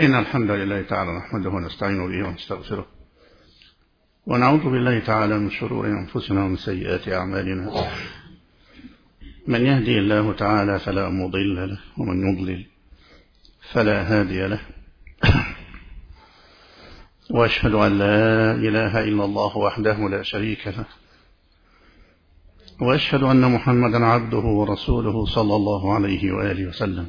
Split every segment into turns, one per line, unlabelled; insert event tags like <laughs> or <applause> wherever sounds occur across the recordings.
إن الحمد لله تعالى نحمده ونستعين به ونستغفره. ونعوذ بالله تعالى من شرور أنفسنا ومن سيئات أعمالنا. من يهدي الله تعالى فلا مضل له ومن يضلل فلا هادي له. وأشهد أن لا إله إلا الله وحده لا شريك له. وأشهد أن محمدا عبده ورسوله صلى الله عليه وآله وسلم.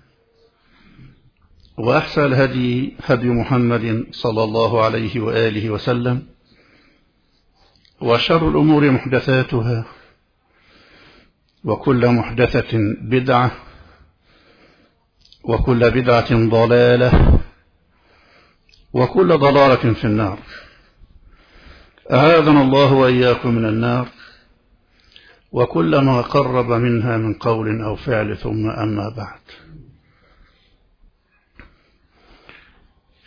وأحسن الهدي هدي محمد صلى الله عليه وآله وسلم وشر الأمور محدثاتها وكل محدثة بدعة وكل بدعة ضلالة وكل ضلالة في النار. أعاذنا الله وإياكم من النار وكل ما قرب منها من قول أو فعل ثم أما بعد.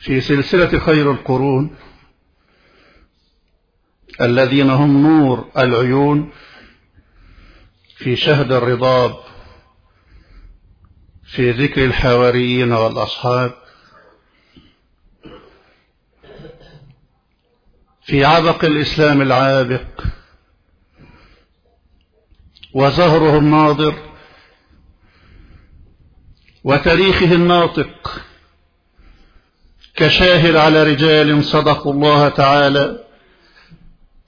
في سلسلة خير القرون الذين هم نور العيون في شهد الرضاب في ذكر الحواريين والأصحاب في عبق الإسلام العابق وزهره الناضر وتاريخه الناطق. كشاهد على رجال صدقوا الله تعالى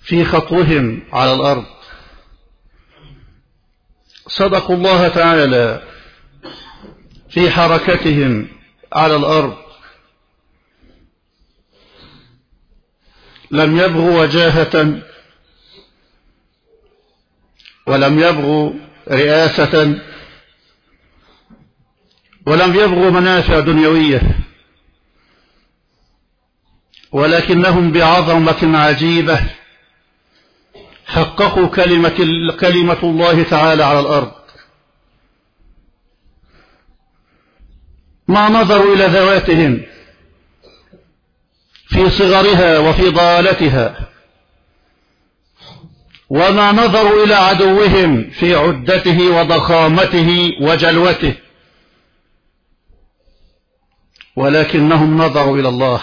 في خطوهم على الأرض. صدقوا الله تعالى في حركتهم على الأرض. لم يبغوا وجاهة ولم يبغوا رئاسة ولم يبغوا منافع دنيوية. ولكنهم بعظمة عجيبة. حققوا كلمة, كلمة الله تعالى على الأرض. ما نظروا إلى ذواتهم في صغرها وفي ضالتها. وما نظروا إلى عدوهم في عدته وضخامته وجلوته. ولكنهم نظروا إلى الله.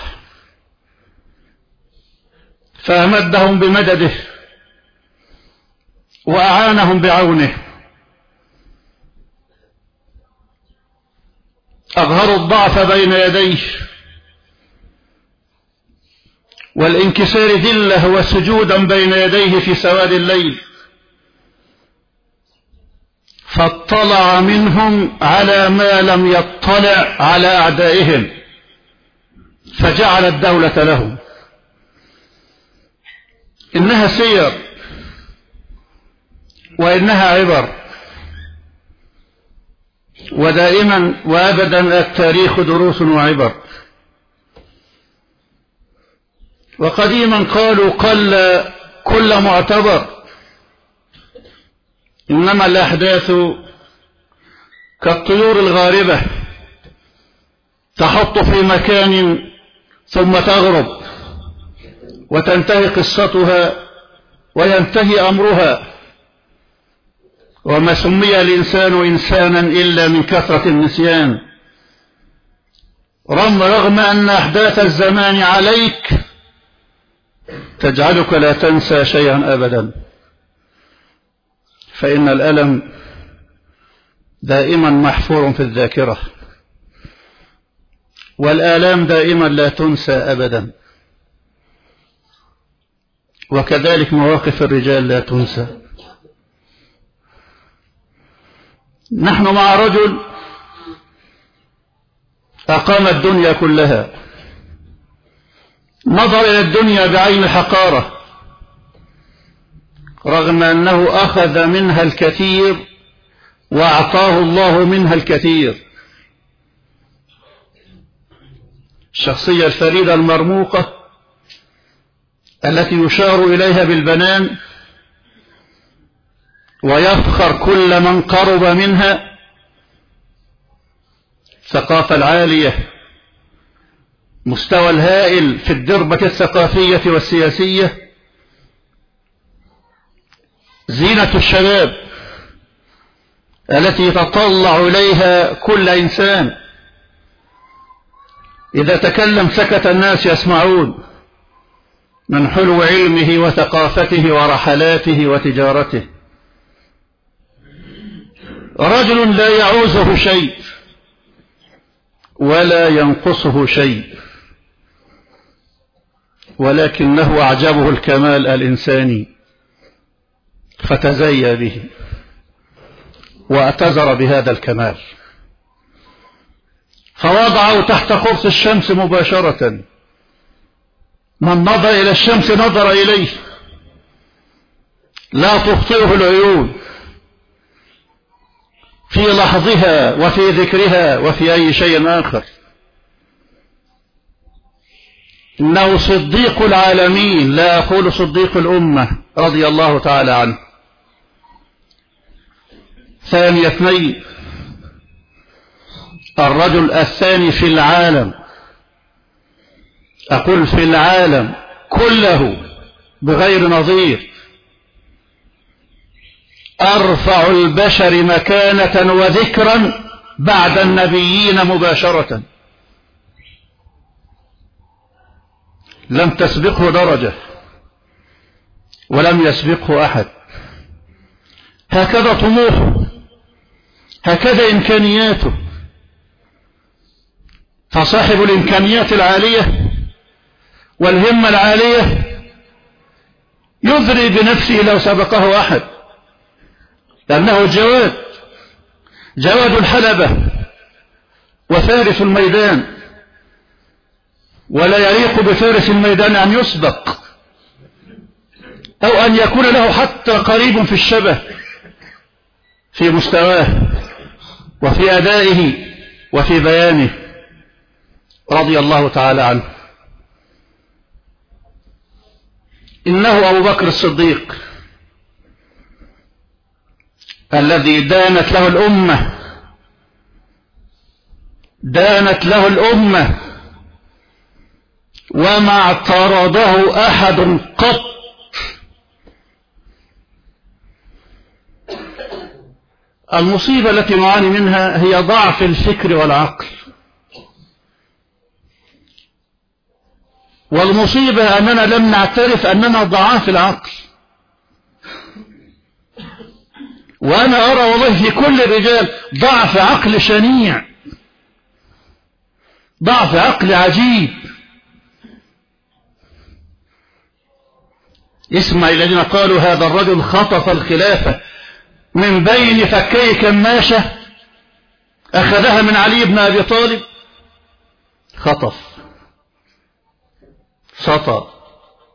فأمدهم بمدده وأعانهم بعونه. أظهروا الضعف بين يديه والانكسار ذلة وسجودا بين يديه في سواد الليل. فاطلع منهم على ما لم يطلع على أعدائهم فجعل الدولة لهم. إنها سير وإنها عبر ودائما وأبدا التاريخ دروس وعبر. وقديما قالوا قل كل معتبر. إنما الأحداث كالطيور الغاربة تحط في مكان ثم تغرب. وتنتهي قصتها وينتهي أمرها. وما سمي الإنسان إنسانا إلا من كثرة النسيان. رغم أن أحداث الزمان عليك تجعلك لا تنسى شيئا أبدا. فإن الألم دائما محفور في الذاكرة والآلام دائما لا تنسى أبدا. وكذلك مواقف الرجال لا تنسى. نحن مع رجل أقام الدنيا كلها. نظر إلى الدنيا بعين الحقارة. رغم أنه أخذ منها الكثير وأعطاه الله منها الكثير. الشخصية الفريدة المرموقة التي يشار إليها بالبنان ويفخر كل من قرب منها الثقافة العالية مستوى الهائل في الدربة الثقافية والسياسية زينة الشباب التي يتطلع إليها كل إنسان. إذا تكلم سكت الناس يسمعون. من حلو علمه وثقافته ورحلاته وتجارته. رجل لا يعوزه شيء ولا ينقصه شيء ولكنه أعجبه الكمال الإنساني فتزيى به واعتذر بهذا الكمال. فوضعه تحت قرص الشمس مباشرة. من نظر إلى الشمس نظر إليه. لا تخطئه العيون. في لحظها وفي ذكرها وفي أي شيء آخر. إنه صديق العالمين. لا أقول صديق الأمة رضي الله تعالى عنه. ثاني اثنين. الرجل الثاني في العالم. أقول في العالم كله بغير نظير. أرفع البشر مكانة وذكرا بعد النبيين مباشرة. لم تسبقه درجة ولم يسبقه أحد. هكذا طموحه هكذا إمكانياته. فصاحب الإمكانيات العالية والهمة العالية يذري بنفسه لو سبقه أحد لأنه جواد جواد الحلبة وفارس الميدان ولا يليق بفارس الميدان أن يسبق أو أن يكون له حتى قريب في الشبه في مستواه وفي أدائه وفي بيانه رضي الله تعالى عنه. إنه أبو بكر الصديق الذي دانت له الأمة. دانت له الأمة. وما اعترضه أحد قط. المصيبة التي نعاني منها هي ضعف الفكر والعقل. والمصيبة أننا لم نعترف أننا ضعاف العقل. وأنا أرى والله في كل الرجال ضعف عقل شنيع ضعف عقل عجيب. اسمع الذين قالوا هذا الرجل خطف الخلافة من بين فكي كماشة أخذها من علي بن أبي طالب خطف. سطى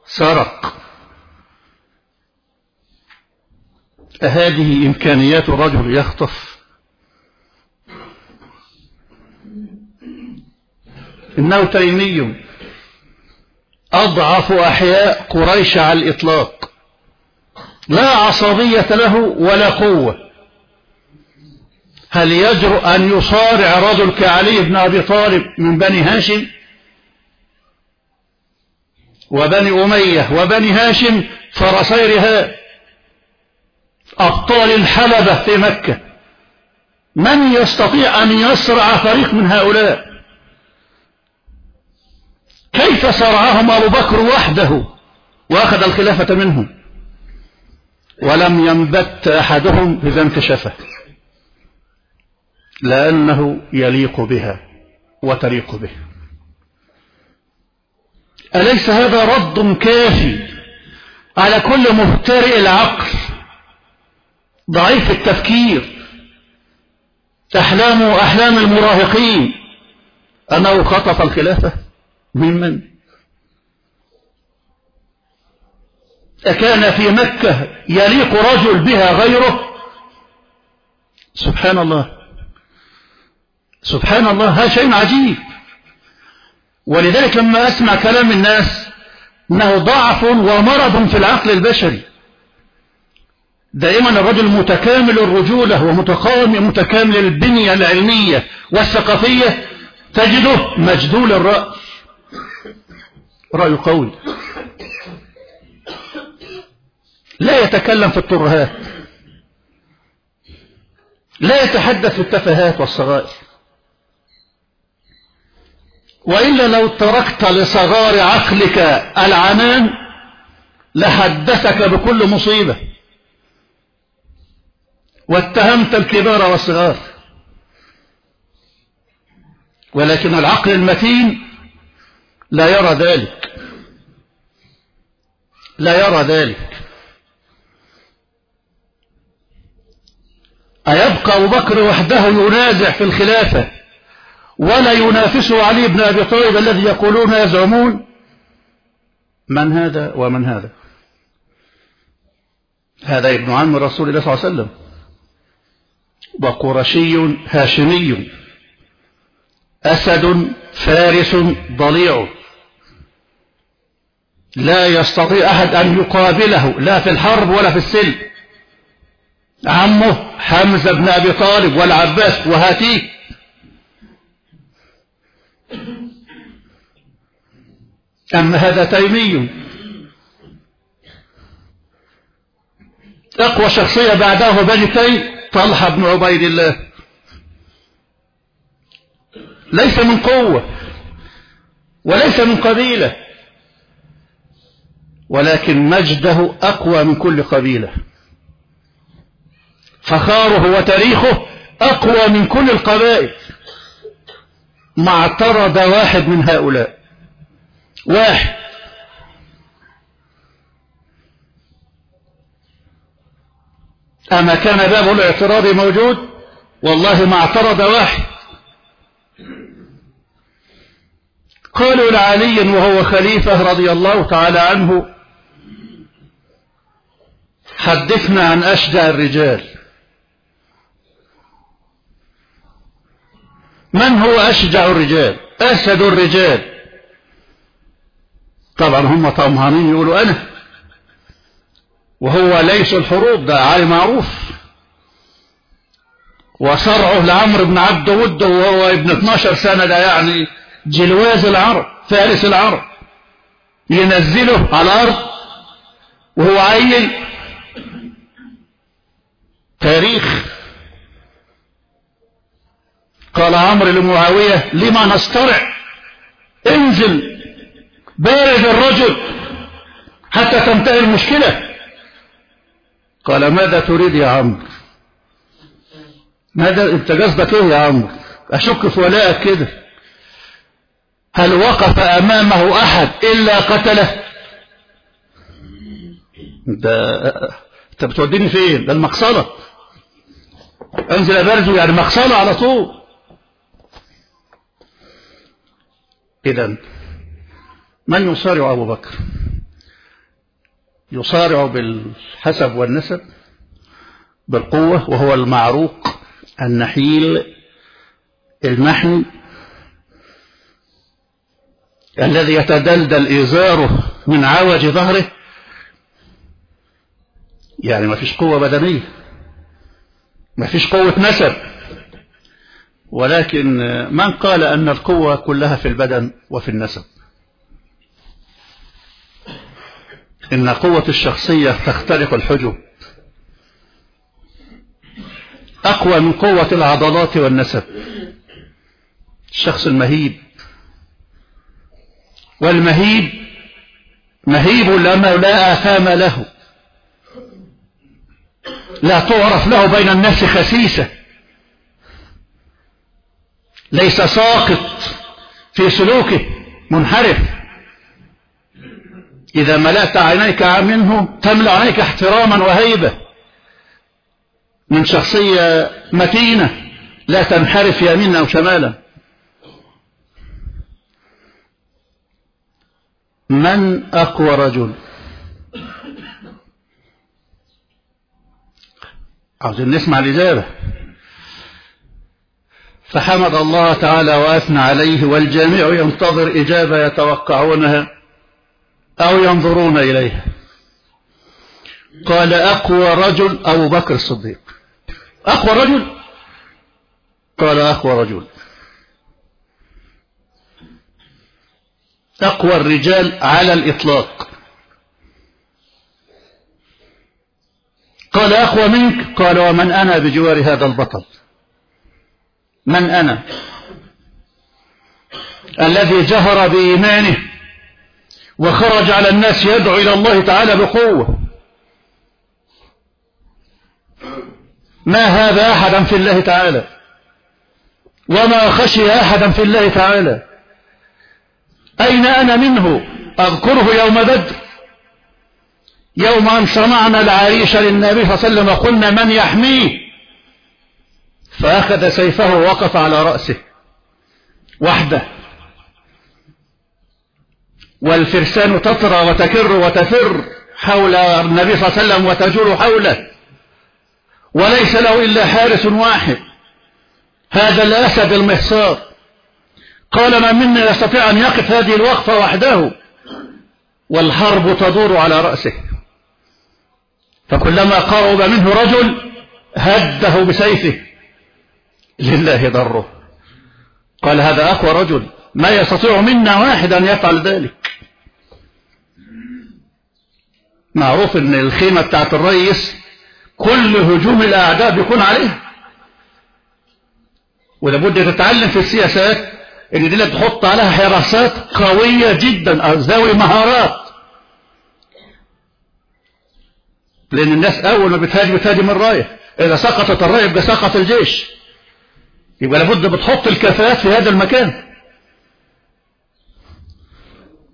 سرق. أهذه إمكانيات رجل يخطف. إنه تيمي. أضعف أحياء قريش على الإطلاق. لا عصبية له ولا قوة. هل يجرؤ أن يصارع رجل كعلي بن أبي طالب من بني هاشم؟ وبني أمية وبني هاشم فرسيرها أبطال الحلبة في مكة. من يستطيع أن يسرع فريق من هؤلاء؟ كيف سرعهم أبو بكر وحده؟ وأخذ الخلافة منهم. ولم ينبت أحدهم إذا انكشفه لأنه يليق بها وتليق به. أليس هذا رد كافي على كل مبترئ العقل؟ ضعيف التفكير. أحلام أحلام المراهقين. أنه خطف الخلافة. ممن أكان في مكة يليق رجل بها غيره؟ سبحان الله. سبحان الله هذا شيء عجيب. ولذلك لما أسمع كلام الناس أنه ضعف ومرض في العقل البشري. دائما الرجل متكامل الرجولة ومتقام متكامل البنية العلمية والثقافية تجده مجدول الرأي. رأي قوي. لا يتكلم في الترهات. لا يتحدث في التفاهات والصغائر. وإلا لو تركت لصغار عقلك العنان لحدثك بكل مصيبة. واتهمت الكبار والصغار. ولكن العقل المتين لا يرى ذلك. لا يرى ذلك. أيبقى أبو بكر وحده ينازع في الخلافة؟ ولا ينافسه علي بن أبي طالب الذي يقولون يزعمون من هذا ومن هذا. هذا ابن عم رسول الله صلى الله عليه وسلم. وقرشي هاشمي. أسد فارس ضليع. لا يستطيع أحد أن يقابله لا في الحرب ولا في السلم عمه حمزة بن أبي طالب والعباس وهاتيه. أما هذا تيمي؟ أقوى شخصية بعده بني تيم طلحة بن عبيد الله. ليس من قوة وليس من قبيلة ولكن مجده أقوى من كل قبيلة. فخاره وتاريخه أقوى من كل القبائل. ما اعترض واحد من هؤلاء. واحد. أما كان باب الاعتراض موجود؟ والله ما اعترض واحد. قالوا لعلي وهو خليفة رضي الله تعالى عنه حدثنا عن أشجع الرجال. من هو أشجع الرجال؟ أسد الرجال. طبعا هم طمهانين يقولوا أنا. وهو ليس الحروب ده عالي معروف. وصرعه لعمرو بن عبد ود وهو ابن 12 سنة ده يعني جلواز العرب فارس العرب. ينزله على الأرض وهو عيل تاريخ. قال عمرو لمعاوية لما نسترع؟ انزل بارد الرجل حتى تنتهي المشكلة. قال ماذا تريد يا عمرو؟ ماذا انت قصدك إيه يا عمرو؟ أشك في ولائك كده؟ هل وقف أمامه أحد إلا قتله؟ انت انت بتوديني فين؟ ده المقصلة. انزل ابرزه يعني مقصلة على طول. اذا من يصارع أبو بكر؟ يصارع بالحسب والنسب بالقوة وهو المعروق النحيل المحني الذي يتدلدل إزاره من عوج ظهره. يعني ما فيش قوة بدنية ما فيش قوة نسب. ولكن من قال أن القوة كلها في البدن وفي النسب. إن قوة الشخصية تخترق الحجب. أقوى من قوة العضلات والنسب. الشخص المهيب. والمهيب مهيب لما لا آثام له. لا تعرف له بين الناس خسيسة. ليس ساقط في سلوكه منحرف. إذا ملأت عينيك منه تملأ عينيك احتراما وهيبة. من شخصية متينة لا تنحرف يمينا أو شمالا. من أقوى رجل؟ عاوزين نسمع الإجابة. فحمد الله تعالى وأثنى عليه والجميع ينتظر إجابة يتوقعونها. أو ينظرون إليها. قال أقوى رجل أبو بكر الصديق. أقوى رجل؟ قال أقوى رجل. أقوى الرجال على الإطلاق. قال أقوى منك؟ قال ومن أنا بجوار هذا البطل؟ من أنا؟ الذي جهر بإيمانه. وخرج على الناس يدعو إلى الله تعالى بقوة. ما هذا أحدا في الله تعالى؟ وما خشي أحدا في الله تعالى؟ أين أنا منه؟ أذكره يوم بدر. يوم أن صنعنا العريش للنبي صلى الله عليه وسلم قلنا من يحميه؟ فأخذ سيفه ووقف على رأسه. وحده. والفرسان تطرى وتكر وتفر حول النبي صلى الله عليه وسلم وتجول حوله. وليس له إلا حارس واحد. هذا الأسد المحصار. قال ما منا يستطيع أن يقف هذه الوقفة وحده؟ والحرب تدور على رأسه. فكلما قرب منه رجل هده بسيفه. لله ضره. قال هذا أقوى رجل. ما يستطيع منا واحد أن يفعل ذلك. معروف إن الخيمة بتاعت الرئيس كل هجوم الأعداء بيكون عليها. ولابد تتعلم في السياسات إن دي تحط عليها حراسات قوية جدا ذوي مهارات. لأن الناس أول ما بتهاجم بتهاجم الراية إذا سقطت الراية يبقى سقط الجيش. يبقى لابد بتحط الكفاءات في هذا المكان.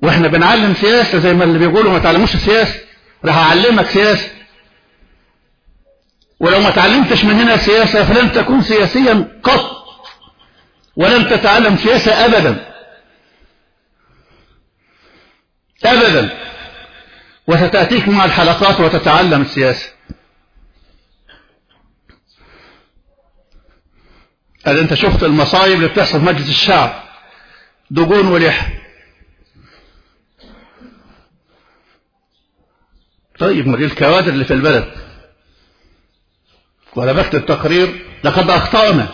وإحنا بنعلم سياسة زي ما اللي بيقولوا ما تعلموش السياسة. راح أعلمك سياسة. ولو ما تعلمتش من هنا سياسة فلن تكون سياسيا قط. ولن تتعلم سياسة أبدا. أبدا. وستأتيك مع الحلقات وتتعلم السياسة. هل أنت شفت المصايب اللي بتحصل في مجلس الشعب؟ دجون ولحى طيب ما دي الكوادر اللي في البلد؟ ولا بكتب تقرير لقد أخطأنا.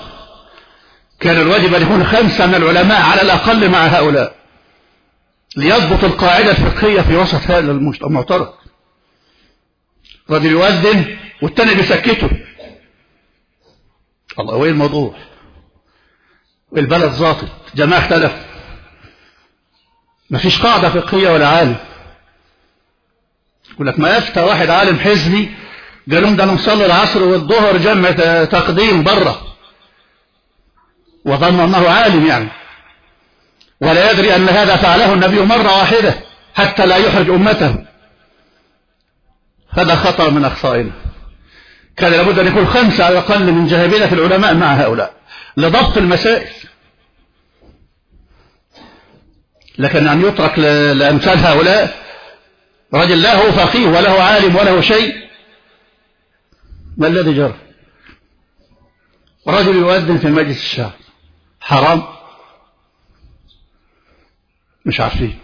كان الواجب أن يكون خمسة من العلماء على الأقل مع هؤلاء ليضبط القاعدة الفقهية في وسط هذا المعترض. رجل يؤذن والتاني بيسكته. الله وين الموضوع؟ البلد ظاطت جماعة اختلف. ما فيش قاعدة فقهية ولا عالم. يقول لك ما يفتى واحد عالم حزبي؟ قال لهم ده أنا مصلي العصر والظهر جمع تقديم بره وظن أنه عالم يعني. ولا يدري أن هذا فعله النبي مرة واحدة حتى لا يحرج أمته. هذا خطأ من أخطائنا. كان لابد أن يكون خمسة على الأقل من جهابيلة العلماء مع هؤلاء. لضبط المسائل. لكن أن يترك لأمثال هؤلاء رجل لا هو فقيه وله عالم وله شيء ما الذي جرى؟ رجل يؤذن في مجلس الشعب حرام. مش عارفين.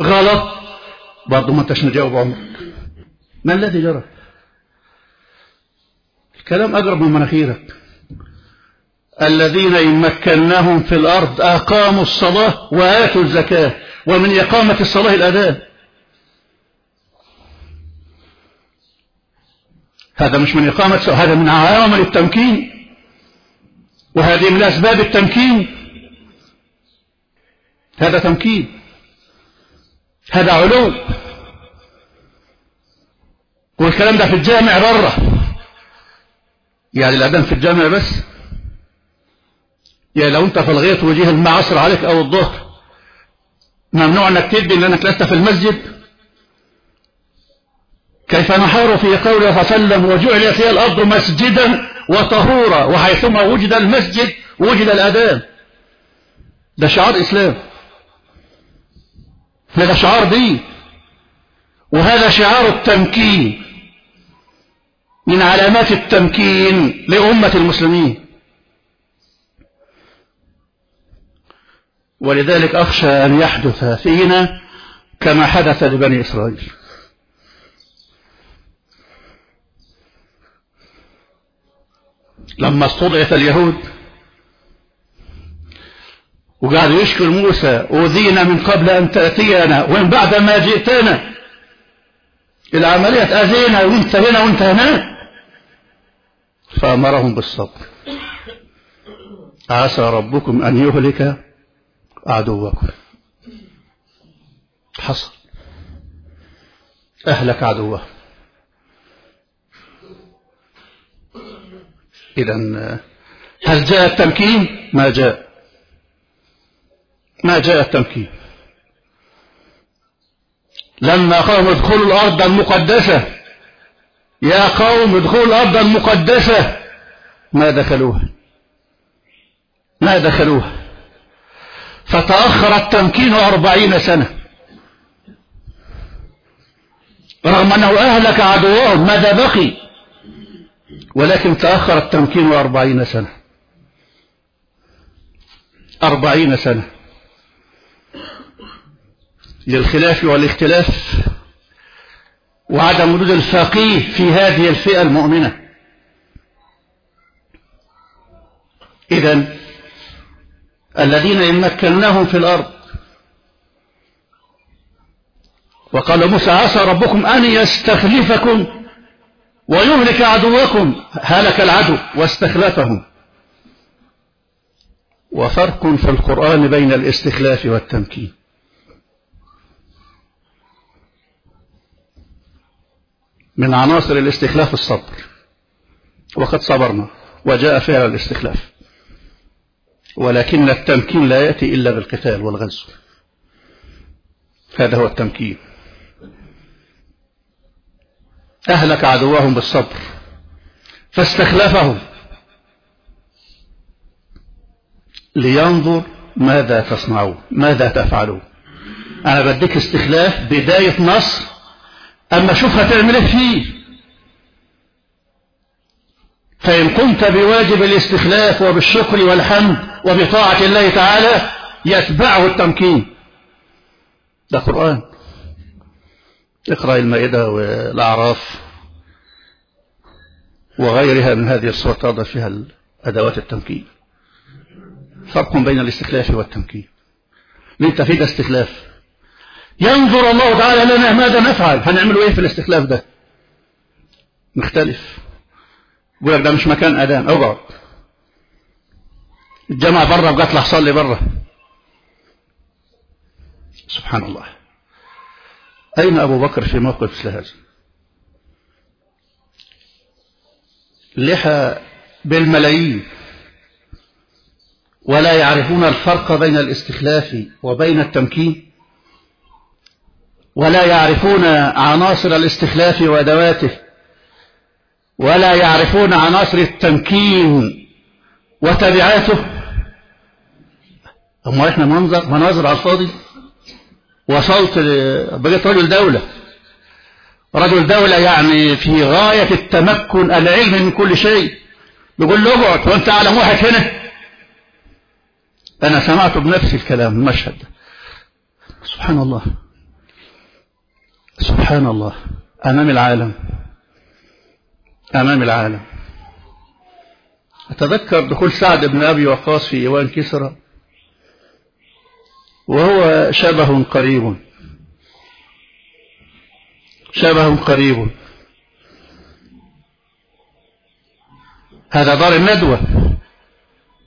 غلط. برضه ما انتش نجاوب عمرك. ما الذي جرى؟ الكلام أقرب من مناخيرك. الذين إن مكناهم في الأرض أقاموا الصلاة وآتوا الزكاة ومن إقامة الصلاة الأذان. هذا مش من إقامة هذا من عوامل التمكين. وهذه من أسباب التمكين. هذا تمكين. هذا علو. والكلام ده في الجامع بره يعني الأذان في الجامع بس. يعني لو أنت في الغيط وجيه المعصر عليك أو الظهر ممنوع إنك تدي لأنك لست في المسجد. كيف نحار في قوله صلى الله عليه وسلم وجعل فيها الأرض مسجدا وطهورا وحيثما وجد المسجد وجد الأذان. ده شعار إسلام. هذا شعار دين. وهذا شعار التمكين من علامات التمكين لأمة المسلمين. ولذلك أخشى أن يحدث فينا كما حدث لبني إسرائيل. لما استضعف اليهود. وقعدوا يشكر موسى أوذينا من قبل أن تأتينا ومن بعد ما جئتنا. العملية أذينا وأنت هنا وأنت هناك فأمرهم بالصبر عسى ربكم أن يهلك عدوكم. حصل. أهلك عدوه إذا هل جاء التمكين؟ ما جاء. ما جاء التمكين. لما قوم ادخلوا الأرض المقدسة يا قوم ادخلوا الأرض المقدسة. ما دخلوها. ما دخلوها. فتأخر التمكين أربعين سنة. رغم أنه أهلك عدوهم ماذا بقي؟ ولكن تأخر التمكين أربعين سنة. أربعين سنة. للخلاف والاختلاف وعدم وجود الفقيه في هذه الفئة المؤمنة. إذا الذين إن مكناهم في الأرض وقال موسى عسى ربكم أن يستخلفكم ويهلك عدوكم هلك العدو واستخلفهم. وفرق في القرآن بين الاستخلاف والتمكين. من عناصر الاستخلاف الصبر. وقد صبرنا وجاء فعل الاستخلاف. ولكن التمكين لا يأتي إلا بالقتال والغزو. هذا هو التمكين. أهلك عدوهم بالصبر فاستخلفهم. لينظر ماذا تصنعون ماذا تفعلون. أنا بديك استخلاف بداية نصر أما شوف هتعمل إيه فيه. فإن قمت بواجب الاستخلاف وبالشكر والحمد وبطاعة الله تعالى يتبعه التمكين. ده قرآن. إقرأ المائدة والأعراف وغيرها من هذه الصور تضع فيها أدوات التمكين فرق بين الاستخلاف والتمكين انت في ده استخلاف. ينظر الله تعالى لنا ماذا نفعل. هنعمل إيه في الاستخلاف ده؟ نختلف يقول لك ده مش مكان أذان. أقعد. الجامعة بره بقت له صلي بره سبحان الله. أين أبو بكر في موقف مثل هذا؟ لحى بالملايين ولا يعرفون الفرق بين الاستخلاف وبين التمكين ولا يعرفون عناصر الاستخلاف وأدواته ولا يعرفون عناصر التمكين وتبعاته. أما إحنا منظر مناظر على الفاضي؟ وصلت بقيت رجل دولة. رجل دولة يعني في غاية التمكن العلم من كل شيء. يقول له اقعد وانت اعلم واحد هنا. أنا سمعت بنفسي الكلام المشهد سبحان الله. سبحان الله. أمام العالم. أمام العالم. أتذكر دخول سعد بن أبي وقاص في إيوان كسرى؟ وهو شبه قريب. شبه قريب. هذا دار الندوة.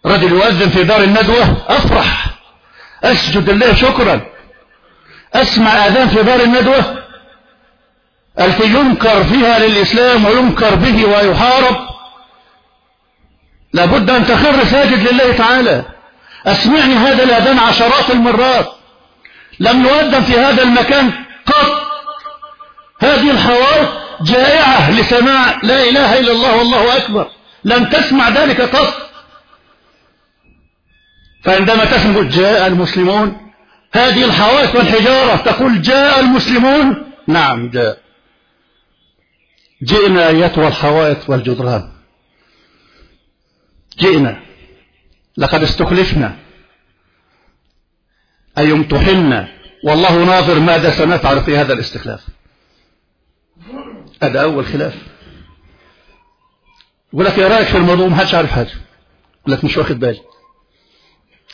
رجل يؤذن في دار الندوة أفرح. أسجد الله شكرا. أسمع أذان في دار الندوة. التي ينكر فيها للإسلام وينكر به ويحارب. لابد أن تخر ساجد لله تعالى. أسمعني هذا الأذان عشرات المرات. لم يؤذن في هذا المكان قط. هذه الحوائط جائعة لسماع لا إله إلا الله والله أكبر. لم تسمع ذلك قط. فعندما تسمع جاء المسلمون هذه الحوائط والحجارة تقول جاء المسلمون. نعم جاء. جئنا أيتها الحوائط والجدران. جئنا. لقد استخلفنا. أي امتحنا. والله ناظر ماذا سنفعل في هذا الاستخلاف. هذا أول خلاف. يقول لك يا رأيك في الموضوع ما حدش عارف حاجة. يقول لك مش واخد بالي.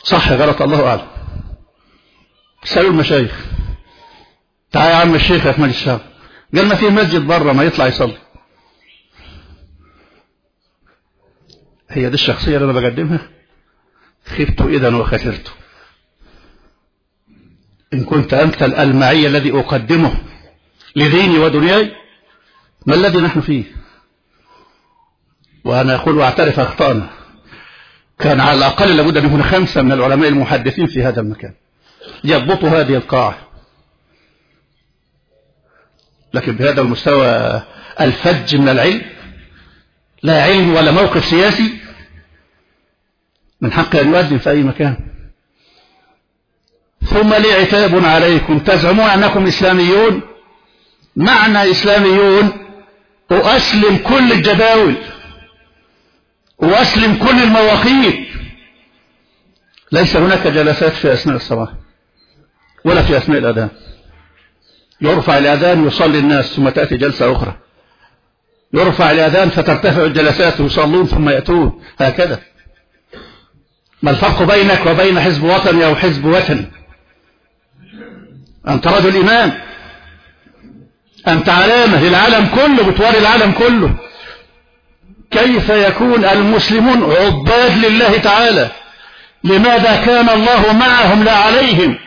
صح غلط الله أعلم. سألوا المشايخ. تعال يا عم الشيخ يا مجلس الشعب قال ما في مسجد بره ما يطلع يصلي. هي دي الشخصية اللي أنا بقدمها. خبت إذا وخسرت. إن كنت أنت المعي الذي أقدمه لديني ودنياي ما الذي نحن فيه؟ وأنا أقول وأعترف أخطأنا. كان على الأقل لابد أن يكون خمسة من العلماء المحدثين في هذا المكان. يضبطوا هذه القاعة. لكن بهذا المستوى الفج من العلم لا علم ولا موقف سياسي من حق أن يؤذن في أي مكان. ثم لي عتاب عليكم. تزعمون أنكم إسلاميون؟ معنى إسلاميون أسلم كل الجداول وأسلم كل المواقيت ليس هناك جلسات في أثناء الصلاة ولا في أثناء الأذان. يرفع الأذان يصلي الناس ثم تأتي جلسة أخرى. يرفع الأذان فترتفع الجلسات ويصلون ثم يأتون. هكذا. ما الفرق بينك وبين حزب وطني أو حزب وطني أنت رجل إيمان. أنت علامة للعالم كله بتوري العالم كله. كيف يكون المسلمون عباد لله تعالى؟ لماذا كان الله معهم لا عليهم؟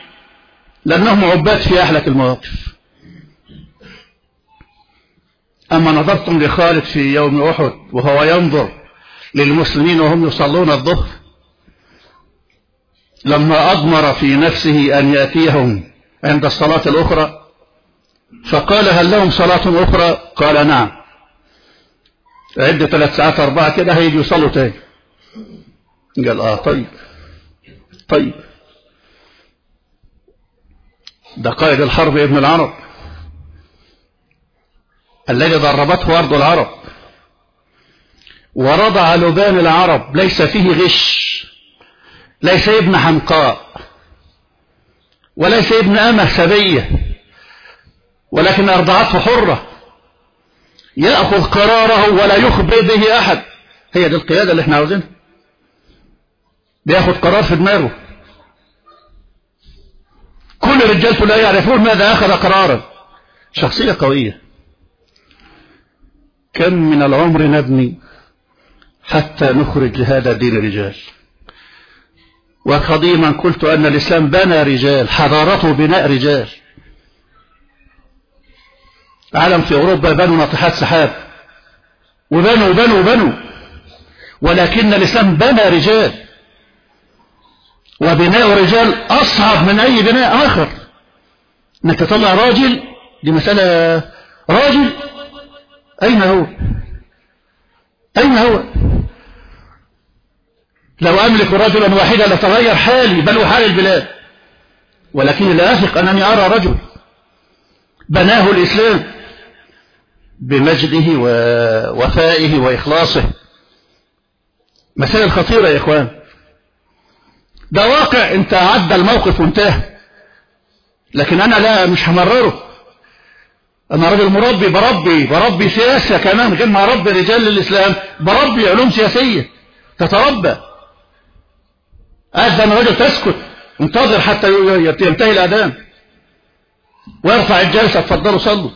لأنهم عباد في أحلك المواقف. أما نظرتم لخالد في يوم أحد وهو ينظر للمسلمين وهم يصلون الظهر لما أضمر في نفسه أن يأتيهم عند الصلاة الأخرى فقال هل لهم صلاة أخرى؟ قال نعم. عد ثلاث ساعات أربعة كده هيجي يصلوا تاني. قال آه طيب طيب. ده قائد الحرب ابن العرب الذي ضربته أرض العرب. ورضع لبان العرب ليس فيه غش. ليس ابن حمقاء وليس ابن أمة سبية ولكن أرضعته حرة. يأخذ قراره ولا يخبر به أحد. هي دي القيادة اللي إحنا عاوزينها. بياخد قرار في دماغه. كل رجالته لا يعرفون ماذا أخذ قرارا. شخصية قوية. كم من العمر نبني حتى نخرج هذا الدين رجال؟ وقديما قلت أن الإسلام بنى رجال حضارته بناء رجال. عالم في أوروبا بنوا ناطحات سحاب. وبنوا وبنوا وبنوا ولكن الإسلام بنى رجال. وبناء رجال أصعب من أي بناء آخر. أنك تطلع راجل دي مسألة راجل؟ أين هو؟ أين هو؟ لو أملك رجلا واحدا لتغير حالي بل وحال البلاد. ولكن لا أثق أنني أرى رجل بناه الإسلام بمجده ووفائه وإخلاصه. مسائل خطيرة يا إخوان. ده واقع انت عدى الموقف وانتهى. لكن أنا لا مش همرره. أنا راجل مربي بربي بربي سياسة كمان غير ما ربي رجال الإسلام بربي علوم سياسية. تتربى. أذن رجل تسكت انتظر حتى ينتهي الأذان. ويرفع الجلسة اتفضلوا صلوا.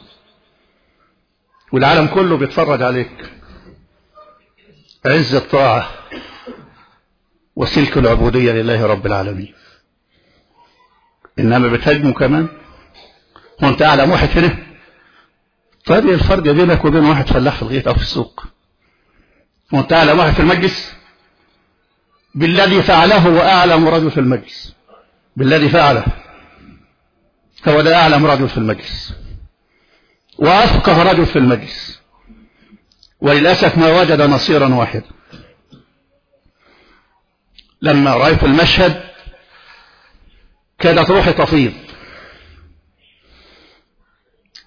والعالم كله بيتفرج عليك. عز الطاعة وسلك العبودية لله رب العالمين. إنما بتهاجمه كمان؟ وانت أعلم واحد هنا. طيب الفرق بينك وبين واحد فلاح في الغيط أو في السوق؟ وانت أعلم واحد في المجلس؟ بالذي فعله وأعلم رجل في المجلس. بالذي فعله. هو ده أعلم رجل في المجلس. وأفقه رجل في المجلس. وللأسف ما وجد نصيرا واحدا. لما رأيت المشهد كادت روحي تفيض.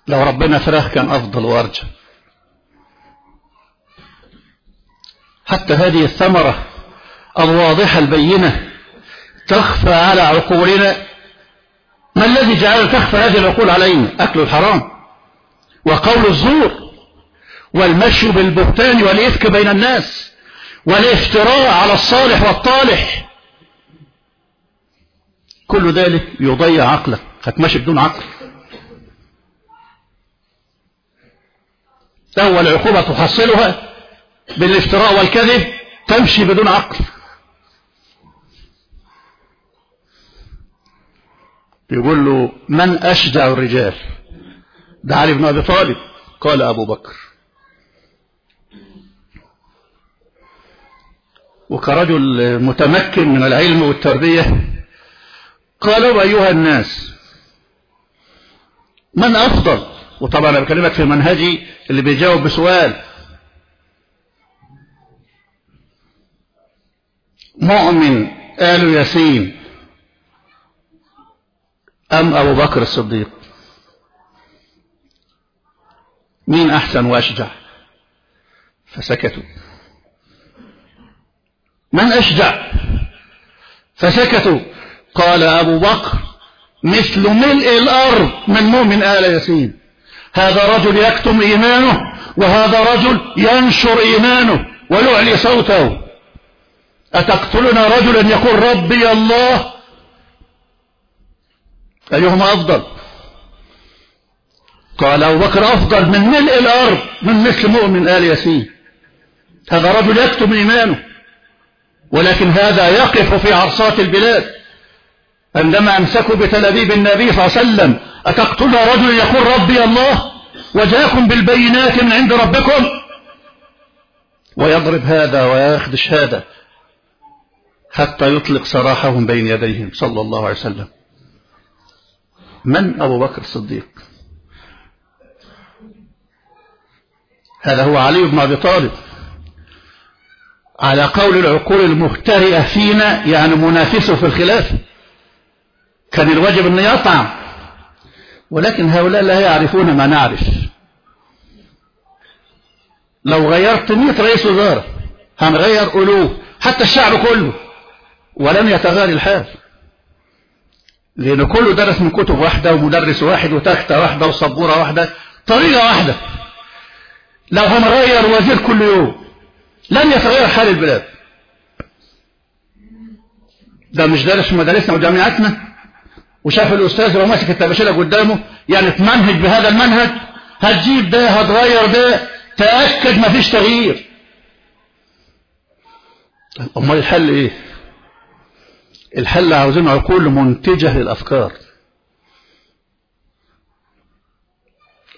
لو ربنا فراخ كان أفضل وأرجى. حتى هذه الثمرة الواضحة البينة؟ تخفى على عقولنا. ما الذي جعل تخفى هذه العقول علينا؟ أكل الحرام وقول الزور والمشي بالبهتان والإفك بين الناس والافتراء على الصالح والطالح. كل ذلك يضيع عقلك. هتمشي بدون عقل. أول عقوبة تحصلها بالافتراء والكذب تمشي بدون عقل. يقول له من أشجع الرجال؟ ده علي بن أبي طالب. قال أبو بكر. وكرجل متمكن من العلم والتربية قالوا أيها الناس من أفضل؟ وطبعا أنا بكلمك في منهجي اللي بيجاوب بسؤال. مؤمن آل ياسين. أم أبو بكر الصديق؟ مين أحسن وأشجع؟ فسكتوا. من أشجع؟ فسكتوا. قال أبو بكر مثل ملء الأرض من مؤمن آل ياسين. هذا رجل يكتم إيمانه وهذا رجل ينشر إيمانه. ويعلي صوته. أتقتلنا رجلا يقول ربي الله أيهما أفضل؟ قال أبو بكر أفضل من ملء الأرض من مثل مؤمن آل ياسين. هذا رجل يكتم إيمانه ولكن هذا يقف في عرصات البلاد. عندما أمسكوا بتلابيب النبي صلى الله عليه وسلم أتقتل رجل يقول ربي الله وجاكم بالبينات من عند ربكم؟ ويضرب هذا ويخدش هذا حتى يطلق سراحهم بين يديهم صلى الله عليه وسلم. من أبو بكر الصديق؟ هذا هو علي بن أبي طالب. على قول العقول المهترئة فينا يعني منافسه في الخلافة كان الواجب أن يطعم. ولكن هؤلاء لا يعرفون ما نعرف. لو غيرت مئة رئيس وزارة هنغير ألوف حتى الشعب كله ولن يتغير الحال. لأن كله درس من كتب واحدة ومدرس واحد وتختة واحدة وصبورة واحدة طريقة واحدة. لو هنغير وزير كل يوم لن يتغير حال البلاد. ده مش دارس في مدارسنا وجامعاتنا وشاف الأستاذ وهو ماسك التباشيرة قدامه يعني تمنهج بهذا المنهج هتجيب ده هتغير ده تأكد ما فيش تغيير. أمال الحل إيه؟ الحل عاوزين عقول منتجة للأفكار.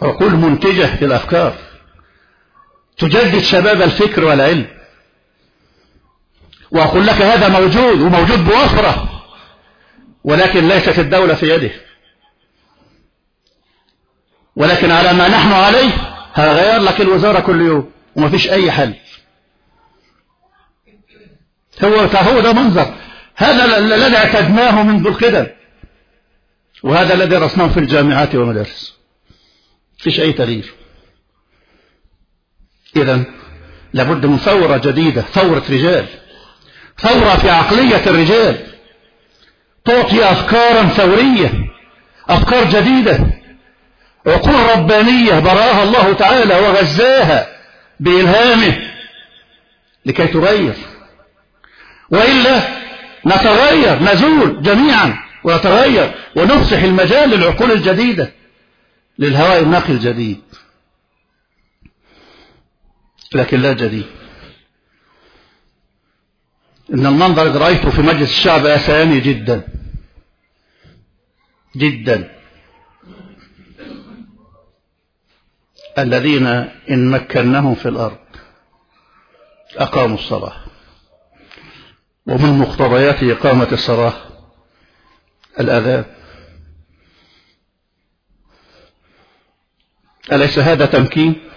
عقول منتجة للأفكار. تجدد شباب الفكر والعلم. وأقول لك هذا موجود وموجود بوفرة ولكن ليست الدولة في يده. ولكن على ما نحن عليه هغير لك الوزارة كل يوم وما فيش أي حل. هو ده منظر. هذا الذي اعتدناه منذ القدم. وهذا الذي درسناه في الجامعات والمدارس. فيش أي تغيير. إذا لابد من ثورة جديدة ثورة رجال. ثورة في عقلية الرجال. تعطي أفكارا ثورية أفكار جديدة. عقول ربانية براها الله تعالى وغزاها بإلهامه لكي تغير. وإلا نتغير نزول جميعا ونتغير ونفسح المجال للعقول الجديدة للهواء النقي الجديد. لكن لا جديد. إن المنظر اللي رأيته في مجلس الشعب أساني جدا. جدا. الذين إن مكناهم في الأرض أقاموا الصلاة. ومن مقتضيات إقامة الصلاة الأذان. أليس هذا تمكين؟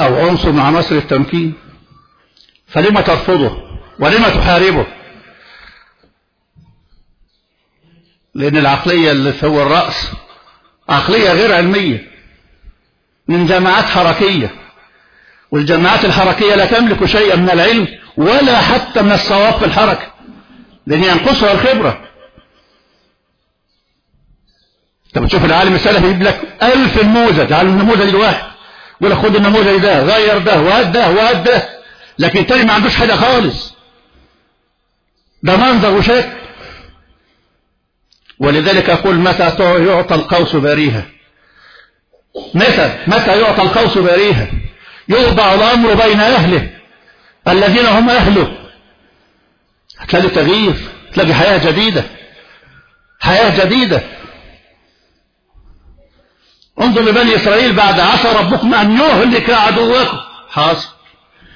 أو عنصر من عناصر التمكين؟ فلما ترفضه ولما تحاربه؟ لأن العقلية اللي هو الرأس عقلية غير علمية من جماعات حركية. والجماعات الحركية لا تملك شيئا من العلم ولا حتى من الصواب في الحركة. لأن ينقصها الخبرة. انت بتشوف العالم السلفي يجيب لك ألف نموذج على النموذج الواحد. يقول لك خد النموذج ده غير ده وهات ده وهات ده. لكن التاني ما عندوش حاجة خالص. ده منظر وشكل. ولذلك أقول متى يعطى القوس بريها متى؟ متى يعطى القوس بريها يوضع الأمر بين أهله الذين هم أهله. هتلاقي تغيير تلاقي حياة جديدة حياة جديدة. انظر لبني إسرائيل بعد عصى ربكم أن يهلك عدوكم. حاصل.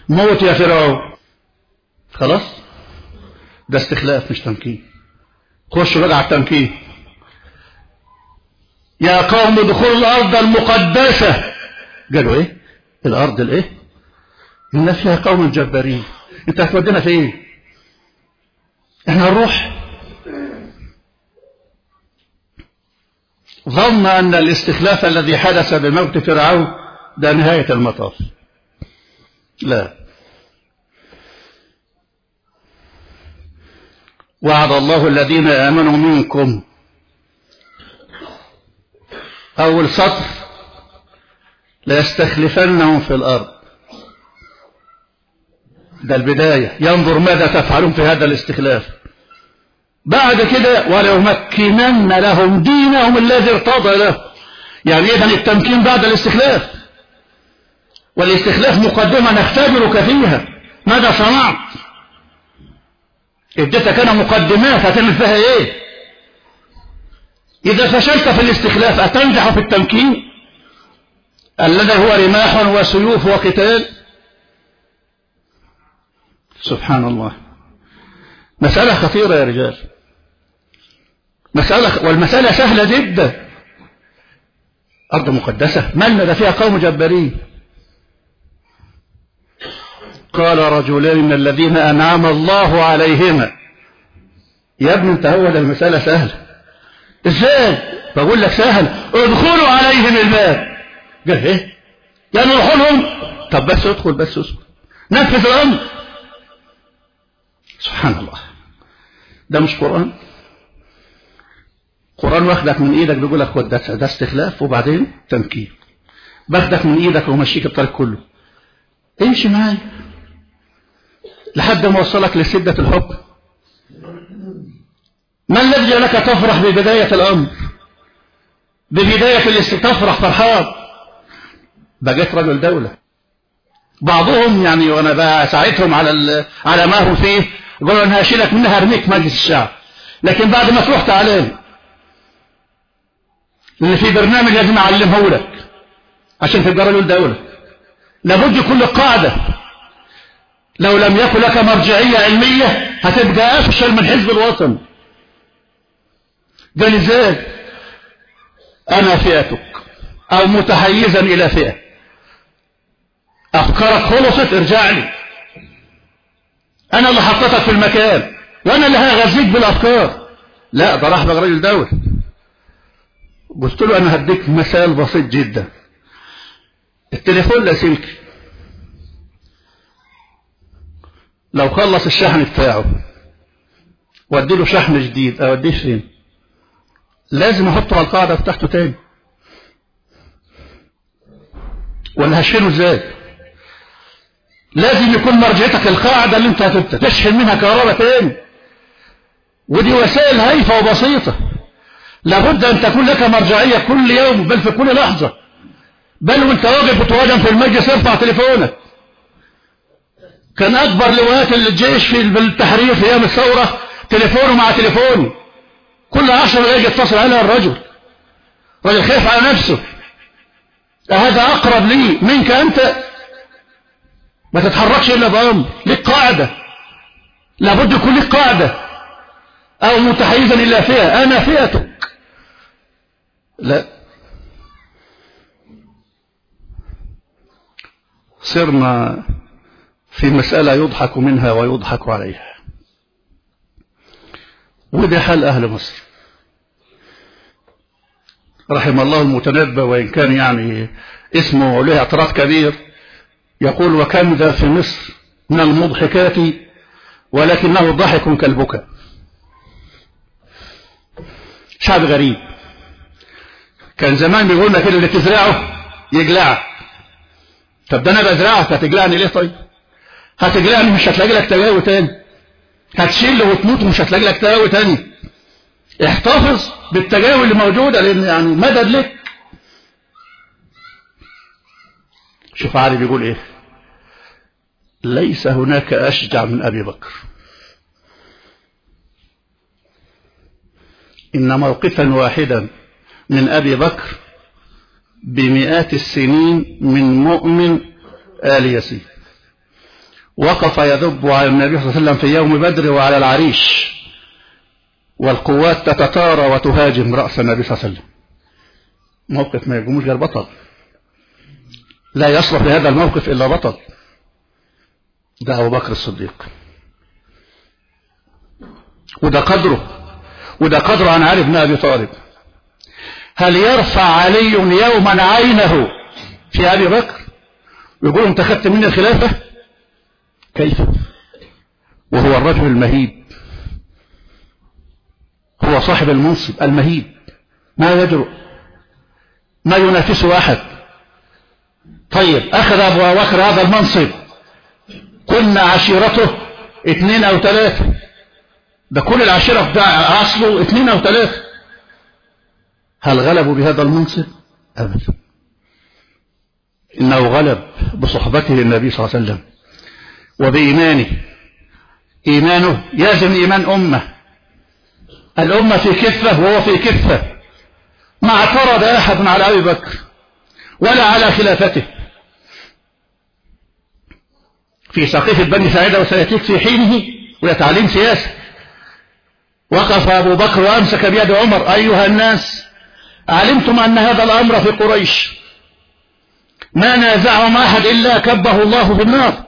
موت يا فرعون. خلاص؟ ده استخلاف مش تمكين خش بقى على التمكين يا قوم ادخلوا الأرض المقدسة. قالوا إيه؟ الأرض الإيه؟ إن فيها قوم جبارين. أنت هتودينا فين؟ إحنا هنروح. ظن أن الاستخلاف الذي حدث بموت فرعون ده نهاية المطاف. لا. وعد الله الذين آمنوا منكم. أول سطر ليستخلفنهم في الأرض. ده البداية. ينظر ماذا تفعلون في هذا الاستخلاف. بعد كده وليمكنن لهم دينهم الذي ارتضى له. يعني إذا التمكين بعد الاستخلاف. والاستخلاف مقدمة نختبرك فيها. ماذا صنعت؟ اديتك أنا مقدمات هتعمل فيها إيه؟ إذا فشلت في الاستخلاف أتنجح في التمكين؟ الذي هو رماح وسيوف وقتال. سبحان الله مسألة خطيرة يا رجال. مسألة والمسألة سهلة جدا. أرض مقدسة. من ده فيها قوم جبارين. قال رجلان من الذين أنعم الله عليهما. يا ابني انت هو ده المسألة سهلة. إزاي؟ بقول لك سهل ادخلوا عليهم الباب. قال إيه؟ يعني روحوا لهم طب بس ادخل بس اسكت. نفذ الأمر. سبحان الله. ده مش قرآن. قرآن واخدك من إيدك بيقول لك خد ده استخلاف وبعدين تمكين باخدك من إيدك ومشيك الطريق كله. امشي معايا لحد ما وصلك لشدة الحب. ما الذي جعلك تفرح ببداية الأمر؟ ببداية تفرح فرحان. بقيت رجل دولة. بعضهم يعني وأنا بساعدهم على على ما هو فيه يقولوا أنا هشيلك منها ارميك مجلس الشعب. لكن بعد ما تروح تعالى لأن في برنامج لازم أعلمه لك عشان تبقى رجل دولة. لابد لك قاعدة. لو لم يكن لك مرجعية علمية هتبقى أفشل من حزب الوطن. ده لذلك أنا فئتك أو متحيزا إلى فئة أفكارك خلصت ارجع لي أنا اللي حطيتك في المكان وأنا اللي هغذيك بالأفكار. لا ده راح بقى راجل دولة قلت له أنا هديك مثال بسيط جدا. التليفون لاسلكي لو خلص الشحن بتاعه وادي له شحن جديد أوديه فين؟ لازم أحطه على القاعدة بتاعته تاني. ولا هشحنه إزاي؟ لازم يكون مرجعتك القاعده اللي انت هتبدأ تشحن منها كهرباء تاني. ودي وسائل هايفة وبسيطة. لابد أن تكون لك مرجعية كل يوم بل في كل لحظة. بل وانت واقف بتواجه في المجلس ارفع تليفونك. كان أكبر لواءات الجيش في التحرير في أيام الثورة تليفونه مع تليفوني. كل عشر دقائق يتصل عليها الرجل. رجل خايف على نفسه. هذا أقرب لي. منك أنت؟ ما تتحركش إلا بأمر ليك قاعدة. لابد يكون ليك قاعدة. أو متحيزا إلى فئة. أنا فئتك. لا. صرنا في مسألة يضحك منها ويضحك عليها. وده حال أهل مصر. رحم الله المتنبى وإن كان يعني اسمه له اعتراض كبير. يقول وكم ذا في مصر من المضحكات ولكنه ضحك كالبكاء. شعب غريب. كان زمان بيقولنا كده اللي تزرعه يجلعك. طب ده أنا بزرعك هتجلعني ليه طيب؟ هتجلعني مش هتلاقي لك تجاوي تاني. هتشيل وتموت ومش هتلاقي لك تجاوي تاني. احتفظ بالتجاوي اللي موجودة لأن يعني مدد لك شوف علي بيقول إيه؟ ليس هناك أشجع من أبي بكر. إن موقفا واحدا من أبي بكر بمئات السنين من مؤمن آل يسير وقف يذب على النبي صلى الله عليه وسلم في يوم بدر وعلى العريش والقوات تتتارى وتهاجم رأس النبي صلى الله عليه وسلم. موقف ما يقوموش غير بطل. لا يصلح لهذا الموقف إلا بطل. ده أبو بكر الصديق. وده قدره. وده قدره عن علي بن أبي طالب. هل يرفع علي يوما عينه في أبي بكر؟ ويقول أنت خدت مني الخلافة؟ كيف؟ وهو الرجل المهيب. هو صاحب المنصب المهيب. ما يجرؤ ما ينافسه أحد. طيب أخذ أبو بكر هذا المنصب. كنا عشيرته اثنين أو ثلاثة ده كل العشيرة بتاع أصله اثنين أو ثلاثة هل غلبوا بهذا المنصب؟ أبدا. إنه غلب بصحبته للنبي صلى الله عليه وسلم. وبإيمانه. إيمانه يلزم إيمان أمة. الأمة في كفة وهو في كفة. ما اعترض أحد على أبي بكر ولا على خلافته. في سقيفة بني سعيدة وسيتيك في حينه ولا تعليم سياسي وقف أبو بكر وأمسك بيد عمر. أيها الناس علمتم أن هذا الأمر في قريش؟ ما نازعهم أحد إلا كبه الله في النار.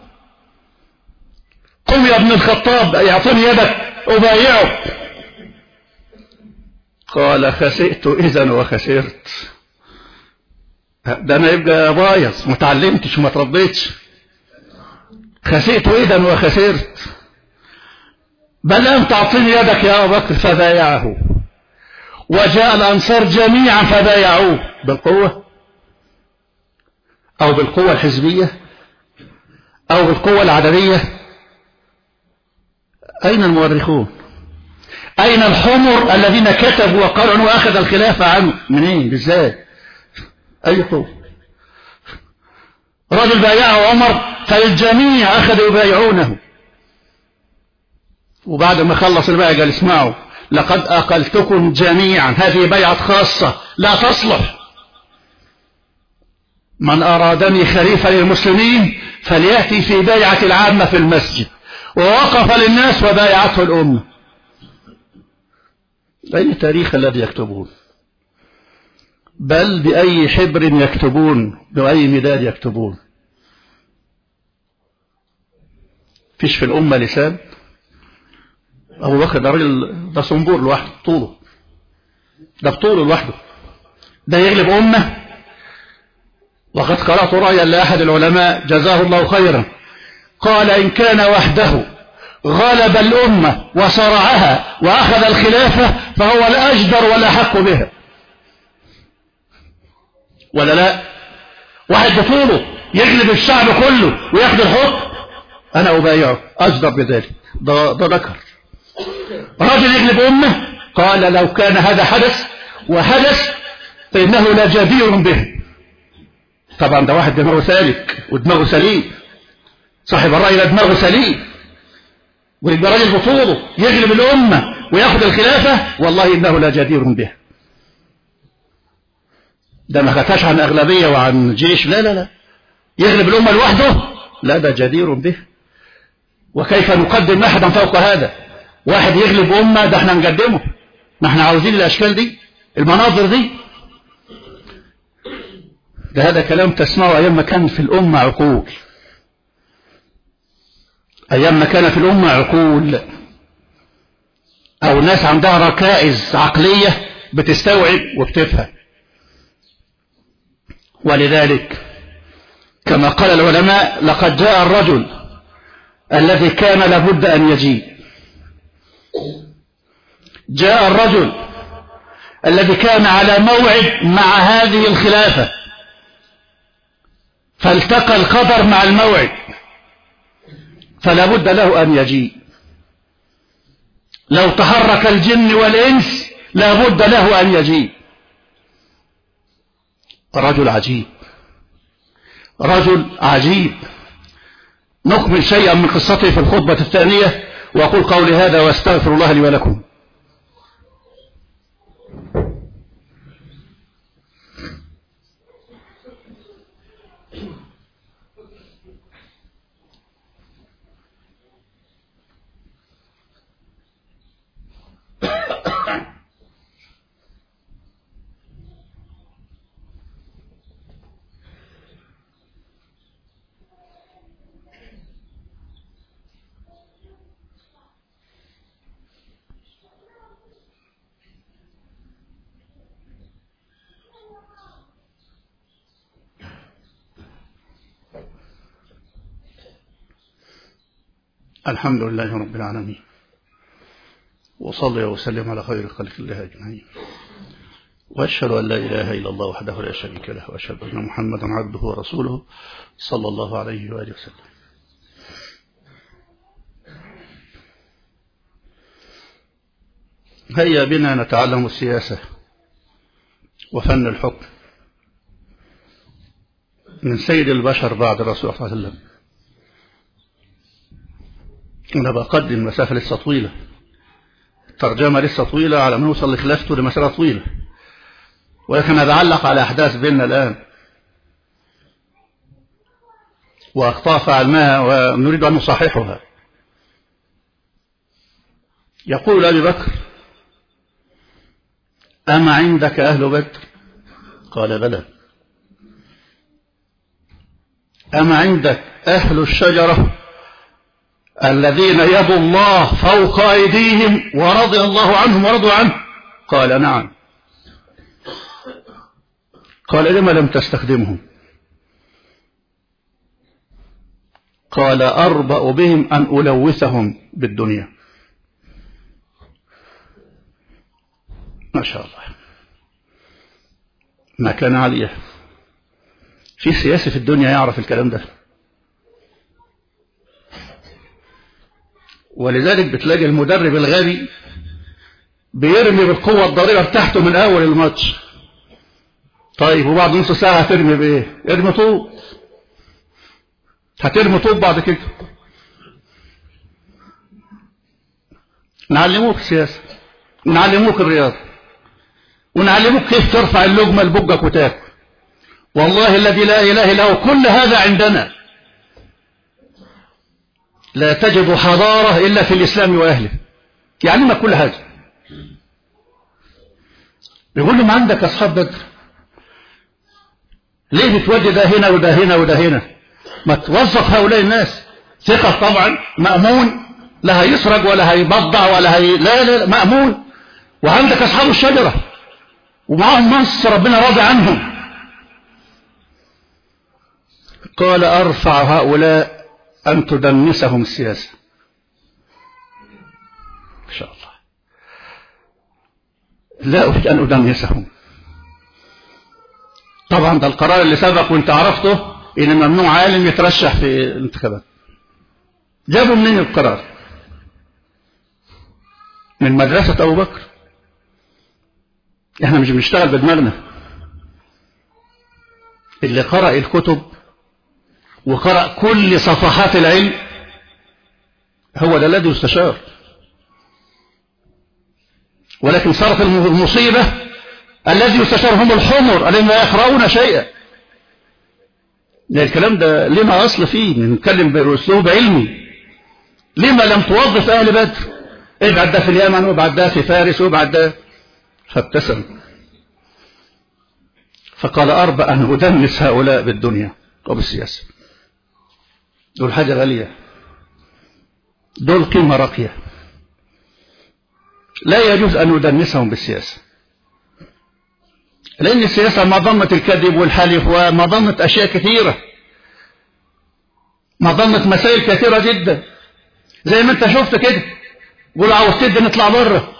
قم يا ابن الخطاب يعطيني يدك أبايعك قال خسئت إذا وخسرت. ده أنا يبقى بايظ ما تعلمتش وما تربيتش خسئت إذا وخسرت. بل أنت أعطيني يدك يا أبو بكر فبايعه. وجاء الأنصار جميعا فبايعوه. بالقوة؟ أو بالقوة الحزبية؟ أو بالقوة العددية؟ أين المؤرخون؟ أين الحمر الذين كتبوا وقالوا أنه أخذ الخلافة عنه؟ منين؟ بالذات. أي قوة؟ رجل بايعه عمر فالجميع أخذوا يبايعونه وبعد ما خلص البايع قال اسمعوا لقد أقلتكم جميعا. هذه بيعة خاصة لا تصلح. من أرادني خليفة للمسلمين فليأتي في بيعة العامة في المسجد. ووقف للناس وبايعته الأمة. أي تاريخ الذي يكتبون؟ بل بأي حبر يكتبون بأي مداد يكتبون؟ فيش في الأمة لسان. أبو بكر ده راجل ده صنبور لوحده طوله. ده بطوله لوحده. ده يغلب أمة. وقد قرأت رأيا لأحد العلماء جزاه الله خيرا. قال إن كان وحده غلب الأمة وصرعها وأخذ الخلافة فهو الأجدر والأحق بها ولا لا؟ واحد بطوله يغلب الشعب كله وياخد الحكم. أنا أبايعه. أجدر بذلك. ده, ده ذكر رجل يغلب أمة قال لو كان هذا حدث وحدث فإنه لجدير به. طبعا ده واحد دماغه سالك ودماغه سليم. صاحب الرأي ده دماغه سليم. ويبقى راجل بطوله يغلب الأمة ويأخذ الخلافة والله إنه لجدير به. ده ما خدهاش عن أغلبية وعن جيش. لا لا لا. يغلب الأمة لوحده لا ده جدير به. وكيف نقدم أحدا فوق هذا؟ واحد يغلب أمة ده إحنا نقدمه. ما إحنا عاوزين الأشكال دي المناظر دي. ده هذا كلام تسمعه أيام ما كان في الأمة عقول. أيام ما كانت الأمة عقول. أو ناس عندها ركائز عقلية بتستوعب وبتفهم. ولذلك كما قال العلماء لقد جاء الرجل الذي كان لابد أن يجيء. جاء الرجل الذي كان على موعد مع هذه الخلافة. فالتقى القدر مع الموعد. فلا بد له أن يجيء. لو تحرك الجن والإنس لا بد له أن يجيء. رجل عجيب. رجل عجيب. نكمل شيئا من قصته في الخطبة الثانية وأقول قولي هذا وأستغفر الله لي ولكم. الحمد لله رب العالمين. وصلي وسلم على خير خلق الله أجمعين. وأشهد أن لا إله إلا الله وحده لا شريك له وأشهد أن محمدا عبده ورسوله صلى الله عليه وآله وسلم. هيا بنا نتعلم السياسة وفن الحكم من سيد البشر بعد الرسول صلى الله عليه وسلم. أنا بقدم مسافة لسه طويلة. ترجمة لسه طويلة على ما نوصل لخلافته لمسألة طويلة. ولكن أتعلق على أحداث بيننا الآن. وأخطاء فعلناها ونريد أن نصححها. يقول أبي بكر أما عندك أهل بدر؟ قال بلى. أما عندك أهل الشجرة؟ الذين يد الله فوق أيديهم ورضي الله عنهم ورضوا عنه. قال نعم. قال لما لم تستخدمهم. قال أربأ بهم أن ألوثهم بالدنيا. ما شاء الله. ما كان عليه. في سياسي في الدنيا يعرف الكلام ده. ولذلك بتلاقي المدرب الغبي بيرمي بالقوة الضريبة بتاعته من أول الماتش. طيب وبعد نص ساعة هترمي بإيه؟ ارمي طوب. هترمي طوب بعد كده. نعلموك السياسة ونعلموك الرياضة. ونعلموك كيف ترفع اللقمة لبقك وتاكل. والله الذي لا إله إلا هو كل هذا عندنا. لا تجد حضارة إلا في الإسلام وأهله. يعلمك كل حاجة. يقول لهم عندك أصحاب بدر؟ ليه بتودي ده هنا وده هنا وده هنا؟ ما توظف هؤلاء الناس. ثقة طبعا مأمون. لا هيسرق ولا هيبضع ولا هي لا لا مأمون. وعندك أصحاب الشجرة. ومعهم نص ربنا راضي عنهم. قال أرفع هؤلاء أن تدنسهم السياسة. إن شاء الله. لا أريد أن أدنسهم. طبعا ده القرار اللي سبق وانت عرفته إن ممنوع عالم يترشح في الانتخابات. جابوا منين القرار؟ من مدرسة أبو بكر. إحنا مش بنشتغل بدماغنا. اللي قرأ الكتب وقرأ كل صفحات العلم هو ده الذي يستشار. ولكن صارت المصيبة الذي يستشار هم الحمر الذين لا يقرؤون شيئا. الكلام ده لما أصل فيه؟ نتكلم بأسلوب علمي. لما لم توظف أهل بدر؟ ابعد ده في اليمن وابعد ده في فارس وابعد ده؟ فابتسم. فقال أربع أن أدنس هؤلاء بالدنيا وبالسياسة. دول حاجة غالية. دول قيمة راقية. لا يجوز أن ندنسهم بالسياسة. لأن السياسة مظنة الكذب والحلف ومظنة أشياء كثيرة. مظنة مسائل كثيرة جدا. زي ما أنت شفت كده. قول عاوز تدي نطلع بره.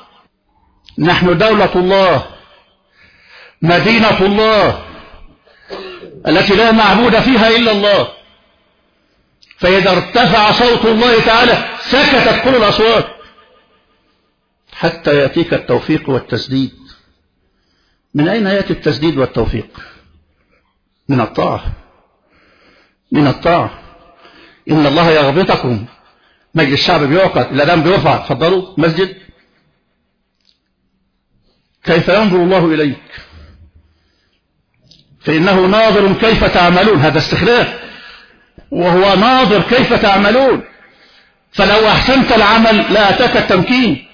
نحن دولة الله. مدينة الله. التي لا معبود فيها إلا الله. فإذا ارتفع صوت الله تعالى سكتت كل الأصوات. حتى يأتيك التوفيق والتسديد. من أين يأتي التسديد والتوفيق؟ من الطاعة. من الطاعة. إن الله يغبطكم. مجلس الشعب بيعقد. الأذان بيرفع. تفضلوا. مسجد. كيف ينظر الله إليك؟ فإنه ناظر كيف تعملون. هذا استخلاف. وهو ناظر كيف تعملون. فلو أحسنت العمل لا أتاك التمكين.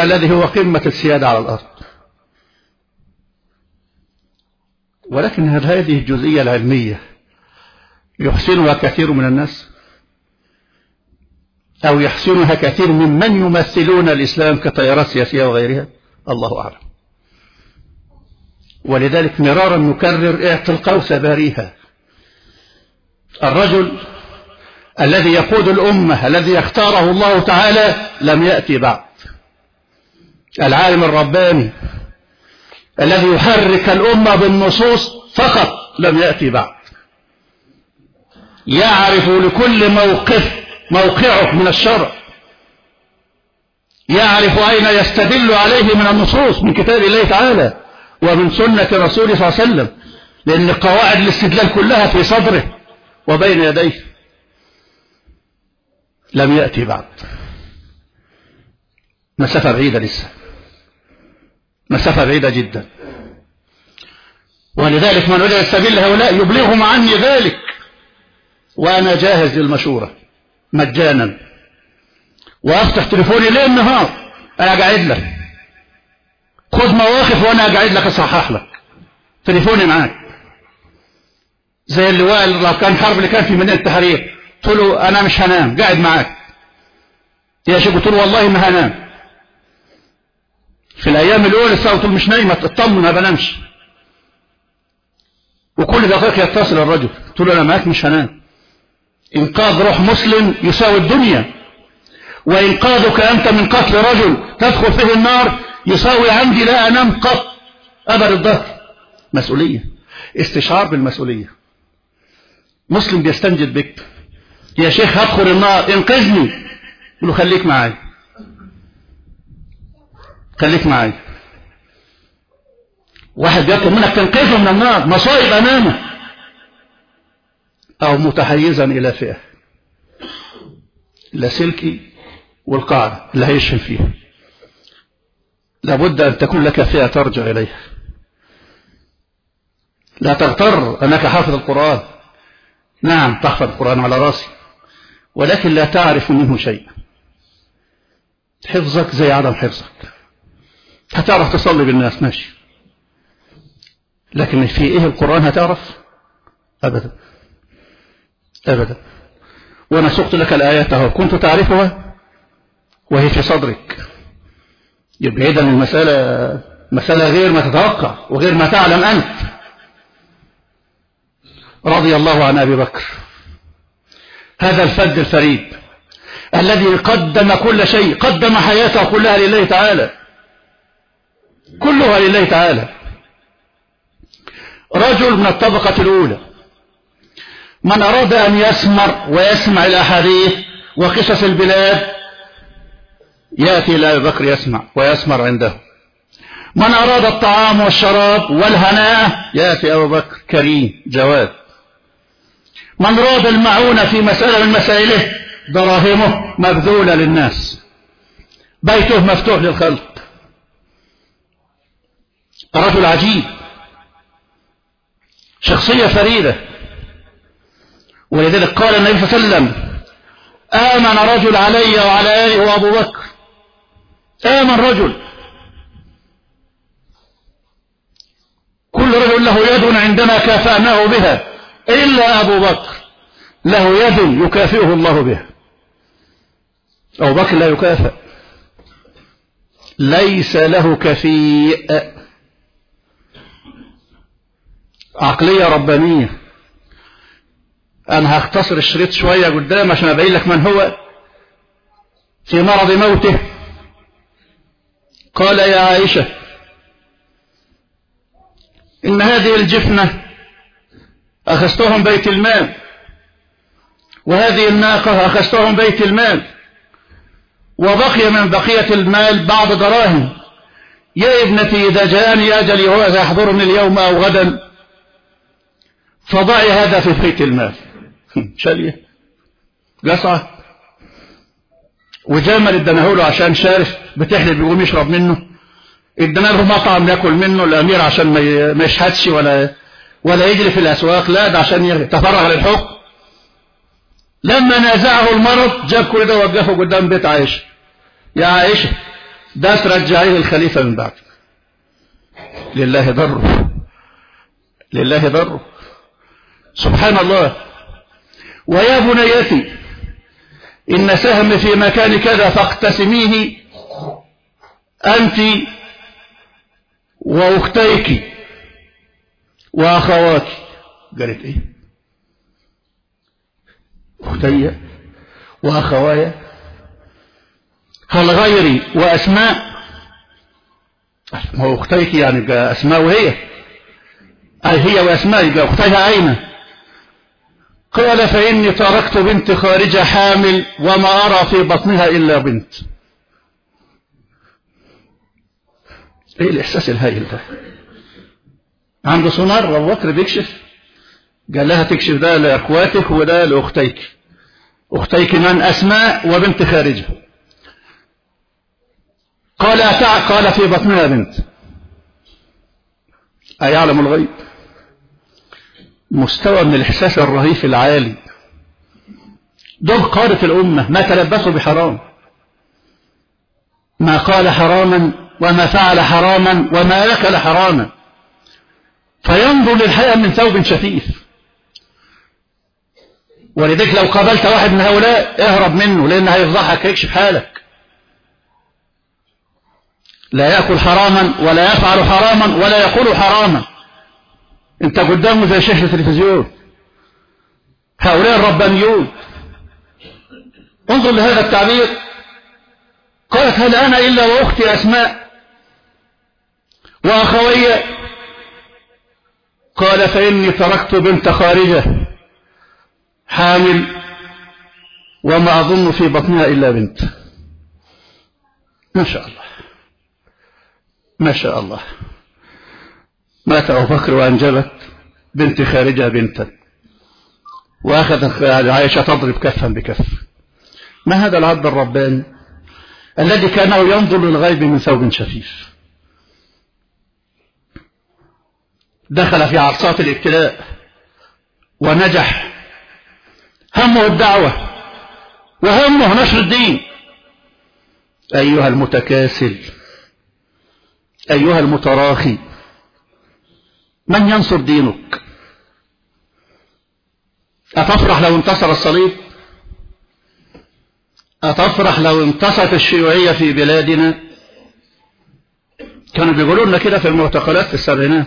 الذي هو قمة السيادة على الأرض. ولكن هذه الجزئية العلمية يحسنها كثير من الناس. أو يحسنها كثير ممن يمثلون الإسلام كتيارات سياسية وغيرها. الله أعلم. ولذلك مرارا نكرر اعتلقوا سباريها الرجل الذي يقود الأمة الذي اختاره الله تعالى لم يأتي بعد. العالم الرباني الذي يحرك الأمة بالنصوص فقط لم يأتي بعد. يعرف لكل موقف موقعه من الشرع يعرف أين يستدل عليه من النصوص من كتاب الله تعالى ومن سنة رسوله صلى الله عليه وسلم لأن قواعد الاستدلال كلها في صدره. وبين يديه لم يأتي بعد. مسافة بعيدة لسه. مسافة بعيدة جدا. ولذلك من وجد سبيل هؤلاء يبلغهم عني ذلك. وأنا جاهز للمشورة. مجانا. وأفتح تليفوني ليل نهار. أنا قاعد لك. خذ مواقف وأنا قاعد لك أصحح لك. تليفوني معاك. زي اللواء اللي كان حرب اللي كان في مدينة التحرير. قلت له أنا مش هنام قاعد معاك. يا شيخ قلت له والله ما هنام. في الأيام الأولى قلت له مش نايمة اطمن ما بنامش. وكل دقيقة يتصل الرجل. قلت له أنا معاك مش هنام. إنقاذ روح مسلم يساوي الدنيا. وإنقاذك أنت من قتل رجل تدخل فيه النار يساوي عندي لا أنام قط. أبد الظهر مسؤولية. استشعار بالمسؤولية. مسلم بيستنجد بك. يا شيخ هدخل النار انقذني. يقول له خليك معاي. خليك معاي. واحد بيطلب منك تنقذه من النار مصائب أمامه. أو متحيزا إلى فئة. لاسلكي والقاعده اللي هيشهل فيها لابد أن تكون لك فئة ترجع اليها لا تغتر أنك حافظ القرآن. نعم تحفظ القرآن على رأسي. ولكن لا تعرف منه شيء. حفظك زي عدم حفظك. هتعرف تصلي بالناس ماشي. لكن في إيه القرآن هتعرف؟ أبدا. أبدا. وأنا سقت لك الآيات أهو. كنت تعرفها وهي في صدرك. يبقى اذا المسألة مسألة غير ما تتوقع وغير ما تعلم أنت. رضي الله عن أبي بكر. هذا الفد الفريد الذي قدم كل شيء قدم حياته كلها لله تعالى. كلها لله تعالى. رجل من الطبقة الأولى. من أراد أن يسمر ويسمع الأحاديث وقصص البلاد يأتي إلى أبي بكر يسمع ويسمر عنده. من أراد الطعام والشراب والهناء يأتي أبو بكر كريم جواد. من راد المعونة في مسألة من مسائله؟ دراهمه مبذولة للناس. بيته مفتوح للخلق. رجل عجيب. شخصية فريدة. ولذلك قال النبي صلى الله عليه وسلم آمن رجل علي وعلى آله وأبو بكر. آمن رجل. كل رجل له يد عندما كافأناه بها. إلا أبو بكر له يد يكافئه الله بها. أبو بكر لا يكافئ. ليس له كفيء. عقلية ربانية. أنا هختصر الشريط شوية قدام عشان أبين لك من هو. في مرض موته. قال يا عائشة إن هذه الجفنة أخذتهم بيت المال. وهذه الناقة أخذتهم بيت المال. وبقي من بقية المال بعض دراهم. يا ابنتي إذا جاءني أجلي هو يحضرني اليوم أو غدا فضعي هذا في بيت المال. <laughs> شاليه. قصعة وجمل ادانا له عشان شارف بتحلب يقوم يشرب منه. له مطعم ياكل منه الأمير عشان ما يشهدش ولا ولا يجري في الأسواق لا ده عشان يتفرغ للحكم. لما نازعه المرض جاب كل ده وقفه قدام بيت عائشه يا عائشه ده ترجعيه الخليفه من بعد. لله ضره لله ضره سبحان الله. ويا بنيتي إن سهم في مكان كذا فاقتسميه أنت وأختيك. وأخواتك قالت إيه؟ أختي. وأخوايا هل غيري وأسماء. ما هو أختيك يعني؟ أسماء وهي. أي هي وأسماء؟ يبقى أختها أين؟ قال فإني تركت بنت خارجة حامل وما أرى في بطنها إلا بنت. إيه الإحساس الهائل ده؟ عنده سونار أبو بكر بيكشف. قال لها تكشف ده لأخواتك وده لأختيك. أختيك من؟ أسماء وبنت خارجة. قال أتع قال في بطنها بنت. أيعلم الغيب؟ مستوى من الإحساس الرهيف العالي. دول قادة الأمة ما تلبسوا بحرام. ما قال حراما وما فعل حراما وما أكل حراما. فينظر للحياة من ثوب شفيف. ولذلك لو قابلت واحد من هؤلاء اهرب منه لأنه هيفضحك يكشف حالك. لا يأكل حراما ولا يفعل حراما ولا يقول حراما. انت قدامه زي شاشة تلفزيون هؤلاء الربانيون. انظر لهذا التعبير. قالت هل أنا إلا وأختي أسماء وأخوي قال فإني تركت بنت خارجة حامل وما أظن في بطنها إلا بنت. ما شاء الله. ما شاء الله. مات أبو بكر وأنجبت بنت خارجة بنتا. وأخذت عائشة تضرب كفا بكف. ما هذا العبد الرباني الذي كانه ينظر للغيب من ثوب شفيف؟ دخل في عرصات الابتلاء ونجح. همه الدعوة وهمه نشر الدين. أيها المتكاسل أيها المتراخي من ينصر دينك؟ أتفرح لو انتصر الصليب؟ أتفرح لو انتصرت الشيوعية في بلادنا؟ كانوا بيقولوا لنا كده في المعتقلات في السبعينات.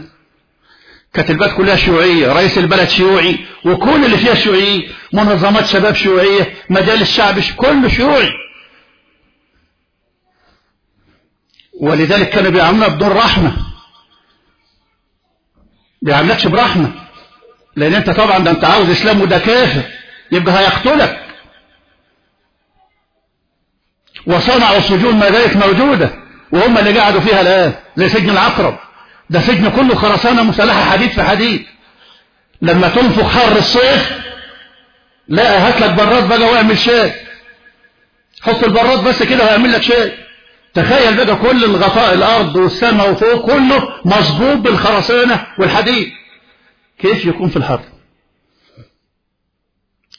كانت البلد كلها شيوعية رئيس البلد شيوعي وكل اللي فيها شيوعي منظمات شباب شيوعية مجالس شعب كله شيوعي. ولذلك كانوا بيعملونا بدون رحمة. بيعملكش برحمة. لأن أنت طبعا ده أنت عاوز إسلام وده كافر. يبقى هيقتلك. وصنعوا سجون زالت موجودة وهم اللي قعدوا فيها الآن زي سجن العقرب. ده سجن كله خرسانة مسلحة حديد في حديد. لما تنفخ حر الصيف لا هات لك براد بقى واعمل شاي. حط البراد بس كده ويعمل لك شاي. تخيل بقى كل الغطاء الأرض والسماء وفوق كله مصبوب بالخرسانة والحديد. كيف يكون في الحر؟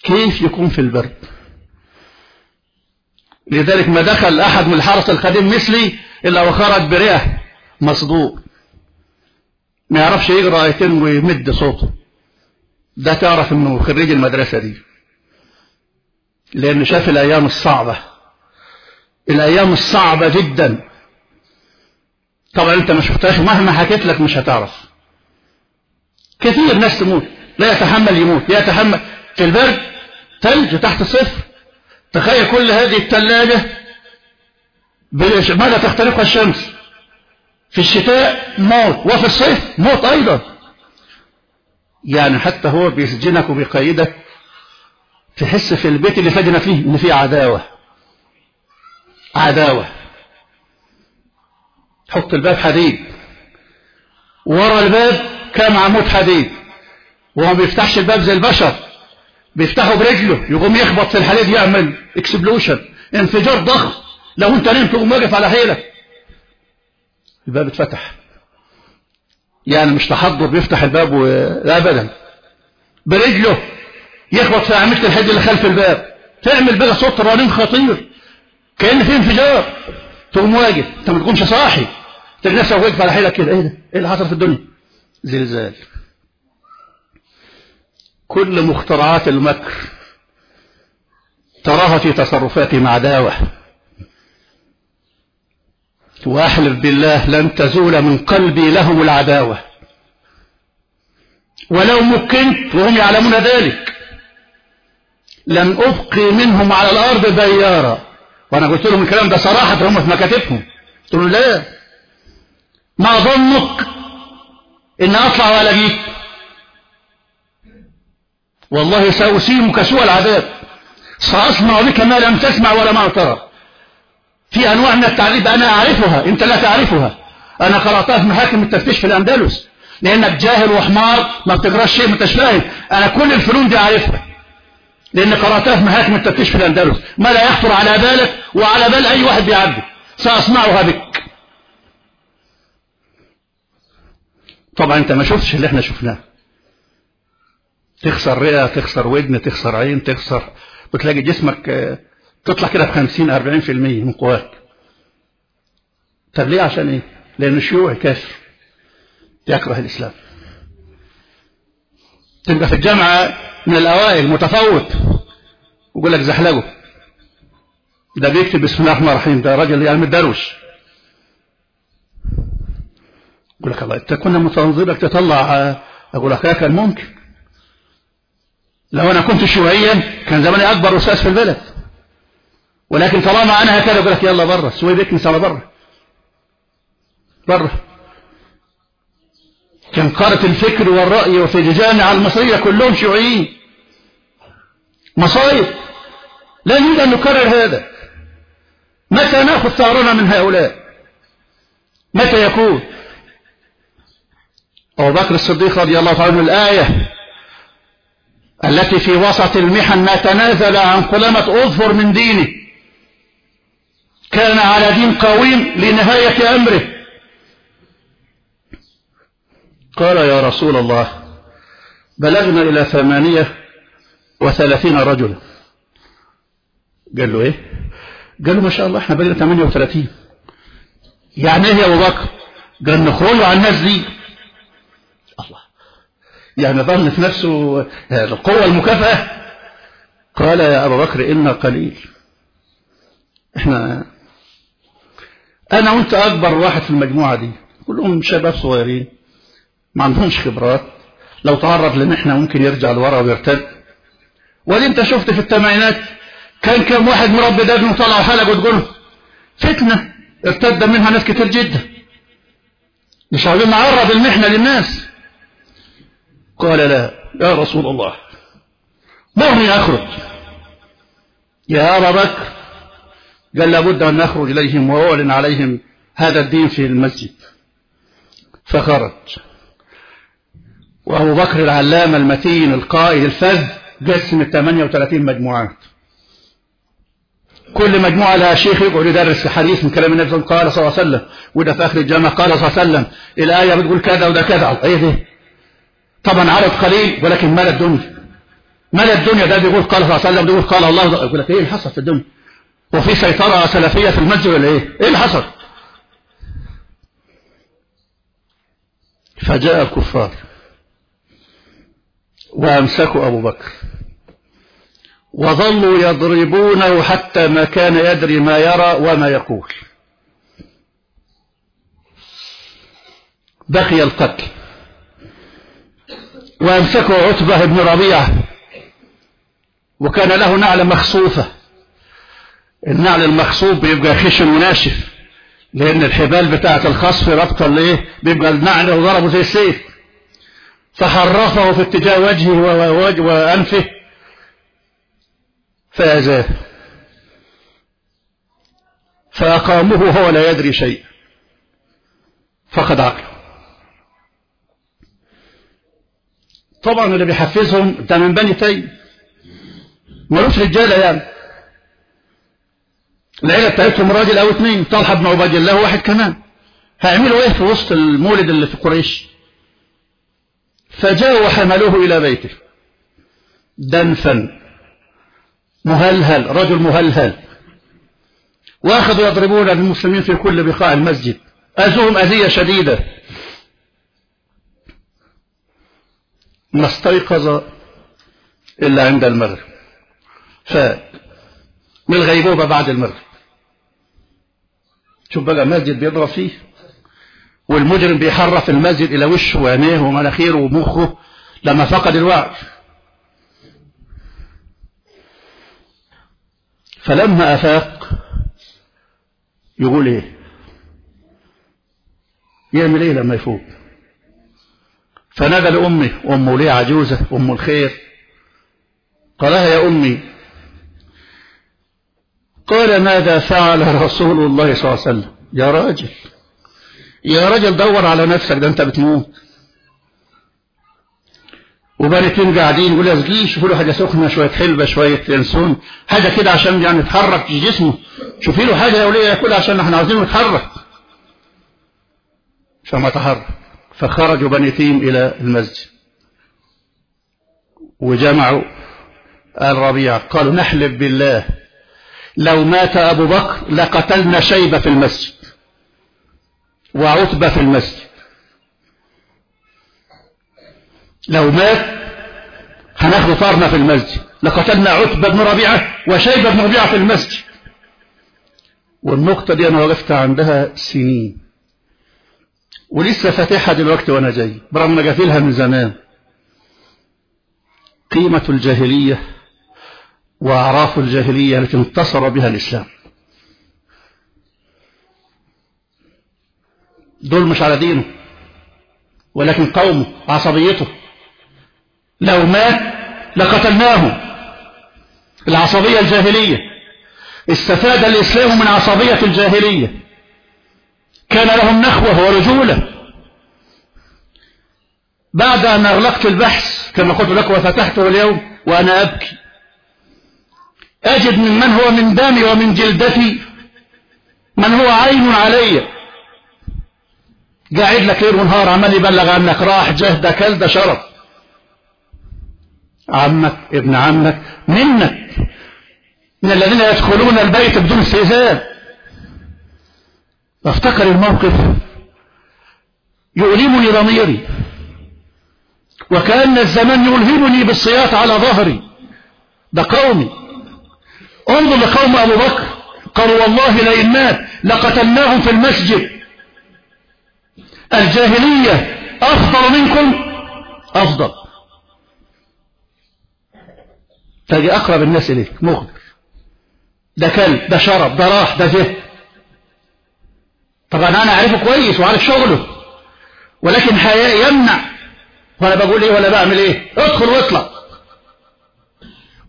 كيف يكون في البرد؟ لذلك ما دخل أحد من الحرس القديم مثلي إلا وخرج برئة مصدوق ما يعرفش يقرأ ايتين ويمد صوته. ده تعرف إنه خريج المدرسة دي. لأنه شاف الأيام الصعبة. الأيام الصعبة جدا. طبعا أنت ما شفتهاش مهما حكيت لك مش هتعرف. كثير ناس تموت. لا يتحمل يموت. يتحمل. في البرد ثلج تحت الصفر. تخيل كل هذه الثلاجة ماذا تخترقها الشمس؟ في الشتاء موت وفي الصيف موت أيضا. يعني حتى هو بيسجنك وبيقيدك تحس في البيت اللي سجن فيه إن فيه عداوة. عداوة. حط الباب حديد. ورا الباب كام عمود حديد. وهو ما بيفتحش الباب زي البشر. بيفتحه برجله يقوم يخبط في الحديد يعمل اكسبلوشن انفجار ضخم. لو انت نمت تقوم واقف على حيلك. الباب اتفتح. يعني مش تحضر بيفتح الباب و... لا ابدا. برجله. يخبط في أعمدة الحديد اللي خلف الباب. تعمل بقى صوت رنين خطير. كأن في انفجار. تقوم واقف. أنت ما تقومش صاحي. تلاقي نفسك واقف على حيلك كده. إيه ده؟ إيه اللي حصل في الدنيا؟ زلزال. كل مخترعات المكر تراها في تصرفاتهم عداوة. وأحلف بالله لن تزول من قلبي لهم العداوة. ولو مكنت وهم يعلمون ذلك. لن أبقي منهم على الأرض ديارا. وأنا قلت لهم الكلام ده صراحة هم في مكاتبهم قلت لهم لا. ما ظنك إن أطلع وألاقيك والله سأسيمك سوء العذاب. سأصنع بك ما لم تسمع ولا ما ترى. في أنواع من التعذيب أنا أعرفها أنت لا تعرفها. أنا قرأتها في محاكم التفتيش في الأندلس. لأنك جاهل وحمار ما بتقراش شيء ما أنتش فاهم. أنا كل الفنون دي أعرفها. لأن قرأتها في محاكم التفتيش في الأندلس. ما لا يخطر على بالك وعلى بال أي واحد بيعدي. سأصنعها بك. طبعا أنت ما شفتش اللي إحنا شفناه. تخسر رئة تخسر ودن تخسر عين تخسر. بتلاقي جسمك تطلع كده ب 50 40% من قواك. طب ليه؟ عشان إيه؟ لأن الشيوعي كافر يكره الإسلام. تبقى في الجامعة من الأوائل متفوق ويقول لك زحلقه. ده بيكتب بسم الله الرحمن الرحيم ده راجل يعني متدروش يقول لك الله إنت كنا متنظرك تطلع أقول لك كان ممكن لو أنا كنت شيوعيا كان زماني أكبر أستاذ في البلد. ولكن طالما أنا هكذا أقول لك يلا بره السويد يكنس على بره بره كان قارة الفكر والرأي وفي الجامعة المصرية كلهم شيوعيين. مصايب. لا يريد أن نكرر هذا. متى نأخذ ثارنا من هؤلاء؟ متى يكون؟ أبو بكر الصديق رضي الله عنه الآية التي في وسط المحن ما تنازل عن قلمة أظفر من دينه. كان على دين قويم لنهاية أمره. قال يا رسول الله بلغنا إلى ثمانية وثلاثين رجلا. قال له إيه؟ قال له ما شاء الله إحنا بقينا ثمانية وثلاثين. يعني إيه يا أبو بكر؟ قال نخرجوا على الناس دي. الله. يعني ظن في نفسه القوة المكافأة. قال يا أبا بكر إنا قليل. إحنا أنا وأنت أكبر واحد في المجموعة دي. كلهم شباب صغيرين ما عندهمش خبرات. لو تعرض لمحنة ممكن يرجع لورا ويرتد. ودي أنت شفت في الثمانينات كان كم واحد مربي دجن وطلعوا حلقة وتقول فتنة ارتد منها ناس كتير جدا. مش عاوزين نعرض المحنة للناس. قال لا يا رسول الله مرني أخرج. يا أبا بكر قال لابد أن نخرج إليهم وأعلن عليهم هذا الدين في المسجد. فخرج. وأبو بكر العلامة المتين القائد الفذ قسم ال 38 مجموعات. كل مجموعة لها شيخ يقعد يدرس حديث من كلام النبي صلى الله عليه وسلم. وده في آخر الجامعة قال صلى الله عليه وسلم الآية بتقول كذا وده كذا. إيه؟ ده طبعا عدد قليل ولكن مال الدنيا مال الدنيا ده بيقول قال صلى الله عليه وسلم بيقول قال الله. يقول لك إيه اللي حصل في الدنيا؟ وفي سيطرة سلفية في المسجد ولا إيه؟ إيه اللي حصل؟ فجاء الكفار وأمسكوا أبو بكر وظلوا يضربونه حتى ما كان يدري ما يرى وما يقول. بقي القتل. وأمسكوا عتبة بن ربيعة وكان له نعلة مخصوفة النعل المخصوف بيبقى خشن وناشف لأن الحبال بتاعة الخصف ربطة لإيه بيبقى النعل وضربه زي السيف. فحرفه في اتجاه وجهه وأنفه. فأزاه فأقاموه هو لا يدري شيء. فقد عقله. طبعا اللي بيحفزهم ده من بني تيم. ملوش رجاله يعني. العيله بتاعتهم راجل أو اثنين طلحة بن عباد الله واحد كمان. هيعملوا إيه في وسط المولد اللي في قريش؟ فجاءوا وحملوه إلى بيته. دنفا. مهلهل رجل مهلهل. وأخذوا يضربون المسلمين في كل بقاع المسجد. أذوهم أذية شديدة. ما استيقظ إلا عند المغرب. فاق من الغيبوبة بعد المغرب. شوف بقى مسجد بيضرب فيه والمجرم بيحرف المسجد إلى وشه وعينيه ومناخيره ومخه لما فقد الوعي. فلما أفاق يقول إيه؟ يعمل إيه لما يفوق؟ فنادى لأمه أمه ليه عجوزة أم الخير. قالها يا أمي قال ماذا فعل رسول الله صلى الله عليه وسلم؟ يا راجل. يا راجل دور على نفسك ده انت بتموت. وبنتين قاعدين يقول لازقين شوفوا له حاجة سخنة شوية حلبة شوية ينسون حاجة كده عشان يعني يتحرك في جسمه. شوفي له حاجة يا وليه ياكلها عشان إحنا عاوزينه يتحرك. فما تحرك. فخرجوا بنتين إلى المسجد. وجمعوا آل ربيعة قالوا نحلف بالله. لو مات أبو بكر لقتلنا شيبة في المسجد وعتبة في المسجد. لو مات هناخد طارنا في المسجد. لقتلنا عتبة بن ربيعة وشيبة بن ربيعة في المسجد. والنقطة دي أنا وقفت عندها سنين. ولسه فاتحها دلوقتي وأنا جاي. برغم أن قافلها من زمان. قيمة الجاهلية وأعراف الجاهلية التي انتصر بها الإسلام. دول مش على دينه ولكن قومه عصبيته. لو مات لقتلناه. العصبية الجاهلية. استفاد الإسلام من عصبية الجاهلية. كان لهم نخوة ورجولة. بعد أن أغلقت البحث كما قلت لك وفتحته اليوم وأنا أبكي. أجد من من هو من دمي ومن جلدتي من هو عين علي. قاعد لك ليل ونهار عمال يبلغ عنك راح جه ده كل ده شرف. عمك ابن عمك منك. من الذين يدخلون البيت بدون استئذان أفتكر الموقف. يؤلمني ضميري. وكأن الزمان يلهمني بالصياط على ظهري. ده قومي. انظر لقوم أبو بكر قالوا والله لئن مات لقتلناهم في المسجد. الجاهلية أفضل منكم؟ أفضل. تجي أقرب الناس إليك مغدر ده كلب ده شرب ده راح ده جه. طبعا أنا أعرفه كويس وعارف شغله ولكن حياء يمنع. وأنا بقول إيه ولا بعمل إيه؟ ادخل واطلع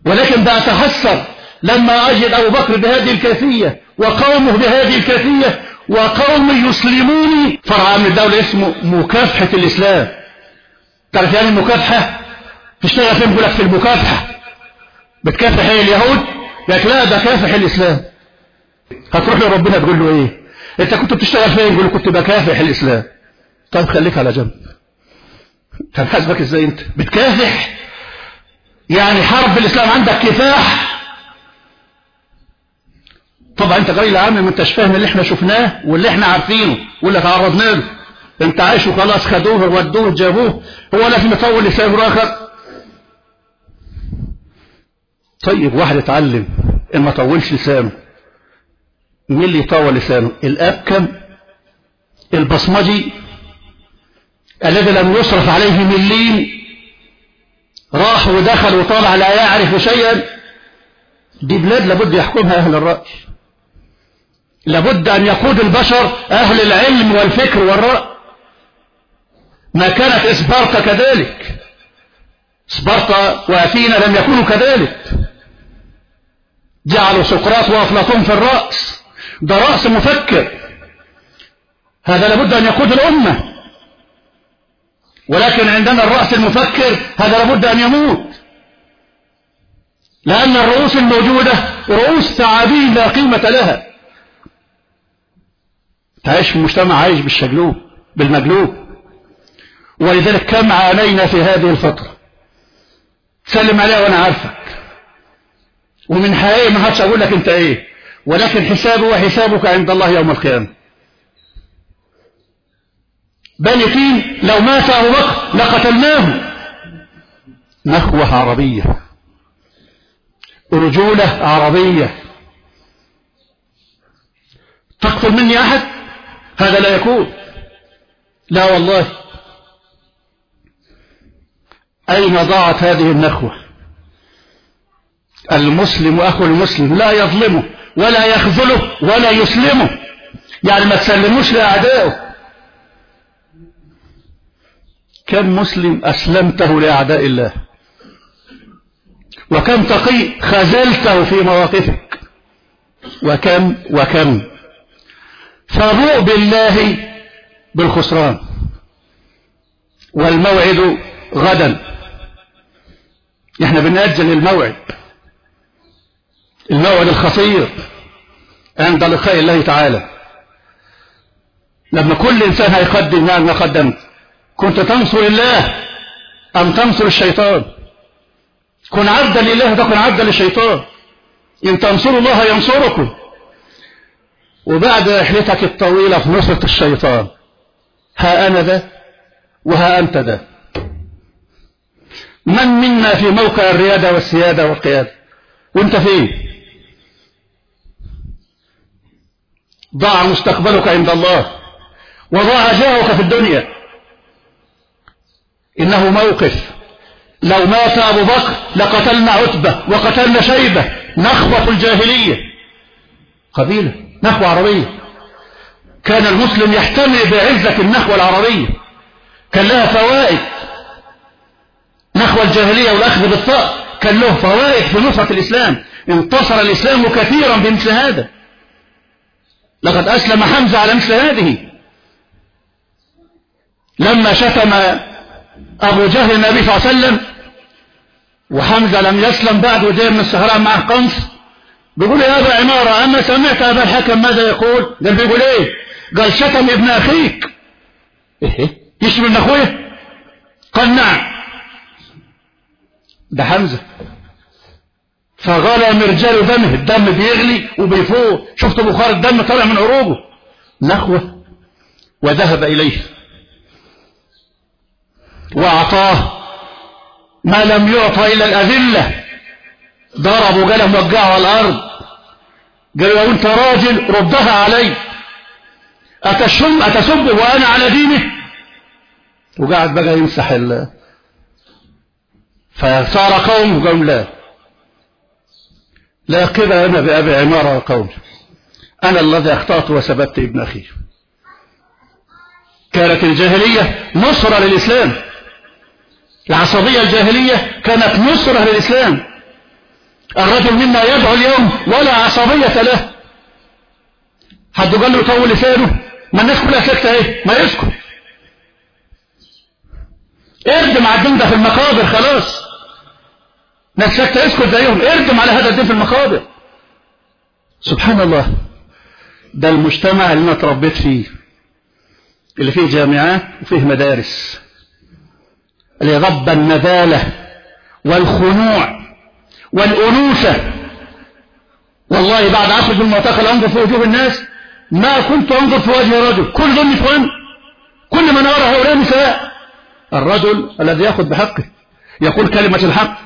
ولكن بأتحسر لما أجد أبو بكر بهذه الكيفية وقومه بهذه الكيفية وقوم يسلموني فرع من الدولة اسمه مكافحة الإسلام. تعرف يعني المكافحة تشتغل فين؟ لك في المكافحة. بتكافح إيه اليهود؟ لك لا ده كافح الإسلام. هتروح لربنا تقول له إيه؟ أنت كنت بتشتغل فين؟ يقول كنت بكافح الإسلام. طيب خليك على جنب. طب حاسبك إزاي أنت؟ بتكافح؟ يعني حرب الإسلام عندك كفاح؟ طبعا أنت غير عام ما أنتش فاهم اللي إحنا شفناه واللي إحنا عارفينه واللي تعرضنا له. أنت عايش وخلاص خدوه ودوه جابوه. هو لازم يطول لسان اخر طيب واحد اتعلم إن ما طولش لسانه. مين اللي يطول لسانه؟ الابكم البصمجي الذي لم يصرف عليه مليم. راح ودخل وطلع لا يعرف شيئا. دي بلاد لابد يحكمها أهل الرأي. لابد أن يقود البشر أهل العلم والفكر والرأي. ما كانت اسبارتا كذلك. سبارتا وأثينا لم يكونوا كذلك. جعلوا سقراط وأفلاطون في الرأس. ده رأس مفكر. هذا لابد أن يقود الأمة. ولكن عندنا الرأس المفكر هذا لابد أن يموت. لأن الرؤوس الموجودة رؤوس ثعابين لا قيمة لها. تعيش في مجتمع عايش بالشجلوب بالمجلوب ولذلك كم عانينا في هذه الفترة. سلم عليها وأنا عارفك. ومن حقيقي ما هاتش أقول لك أنت إيه. ولكن حسابي وحسابك عند الله يوم القيامة. بني تين لو مات أبو بكر لقتلناه. نخوة عربية. رجولة عربية. تقتل مني أحد؟ هذا لا يكون. لا والله. أين ضاعت هذه النخوة؟ المسلم أخو المسلم لا يظلمه ولا يخذله ولا يسلمه. يعني ما تسلموش لأعدائه. كم مسلم أسلمته لأعداء الله؟ وكم تقي خذلته في مواقفك؟ وكم وكم؟ فبوء بالله بالخسران. والموعد غدا. إحنا بنأجل الموعد. الموعد الخطير عند لقاء الله تعالى. لما كل إنسان هيقدم ما قدمت. كنت تنصر الله أم تنصر الشيطان؟ كن عبدا لله تكن عبدا للشيطان. إن تنصروا الله ينصركم. وبعد رحلتك الطويلة في نصرة الشيطان ها أنا ذا وها أنت ذا. من منا في موقع الريادة والسيادة والقيادة؟ وأنت فين؟ ضاع مستقبلك عند الله وضاع جاهك في الدنيا. إنه موقف. لو مات أبو بكر لقتلنا عتبة وقتلنا شيبة نخوة الجاهلية. قبيلة. نخوة عربية كان المسلم يحتمي بعزة النخوة العربية كان لها فوائد. نحو الجاهلية والأخذ بالطاء كان له فوائد في نصرة الإسلام. انتصر الإسلام كثيرا بمثل هذا. لقد أسلم حمزة على مثل هذه. لما شتم أبو جهل النبي صلى الله عليه وسلم وحمزة لم يسلم بعد وجاء من الصحراء معه قنص بيقول يا أبا عمارة أما سمعت أبا الحكم ماذا يقول؟ قال بيقول إيه؟ قال شتم ابن أخيك. إيه؟ يشتم ابن أخويه قال نعم. ده حمزة. فغلى مرجال دمه الدم بيغلي وبيفوق. شفت بخار الدم طالع من عروقه. نخوة. وذهب إليه. وأعطاه ما لم يعطى إلا الأذلة. ضربوا قال وقعه على الأرض. قالوا لو أنت راجل ردها علي. أتشم أتسب وأنا على دينه؟ وقعد بقى يمسح الله فصار قوم قوم لا لا قبل أنا بأبي عمارة وقوم أنا الذي أخطأت وسببت ابن أخي. كانت الجاهلية نصرة للإسلام. العصبية الجاهلية كانت نصرة للإسلام. الرجل منا يدعو اليوم ولا عصبية له. حد قال له يطول لسانه ما الناس كلها ساكتة إيه؟ ما يسكت اردم على الدين ده في المقابر خلاص. ناس ساكتة اسكت زيهم. اردم على هذا الدين في المقابر. سبحان الله. ده المجتمع اللي أنا اتربيت فيه. اللي فيه جامعات وفيه مدارس. اللي رب النذالة والخنوع. والأنوثة. والله بعد عصر المعتقل أنظر في وجوه الناس ما كنت أنظر في وجه رجل كل ذل نسوان كل من أرى هؤلاء نساء. الرجل الذي يأخذ بحقه يقول كلمة الحق.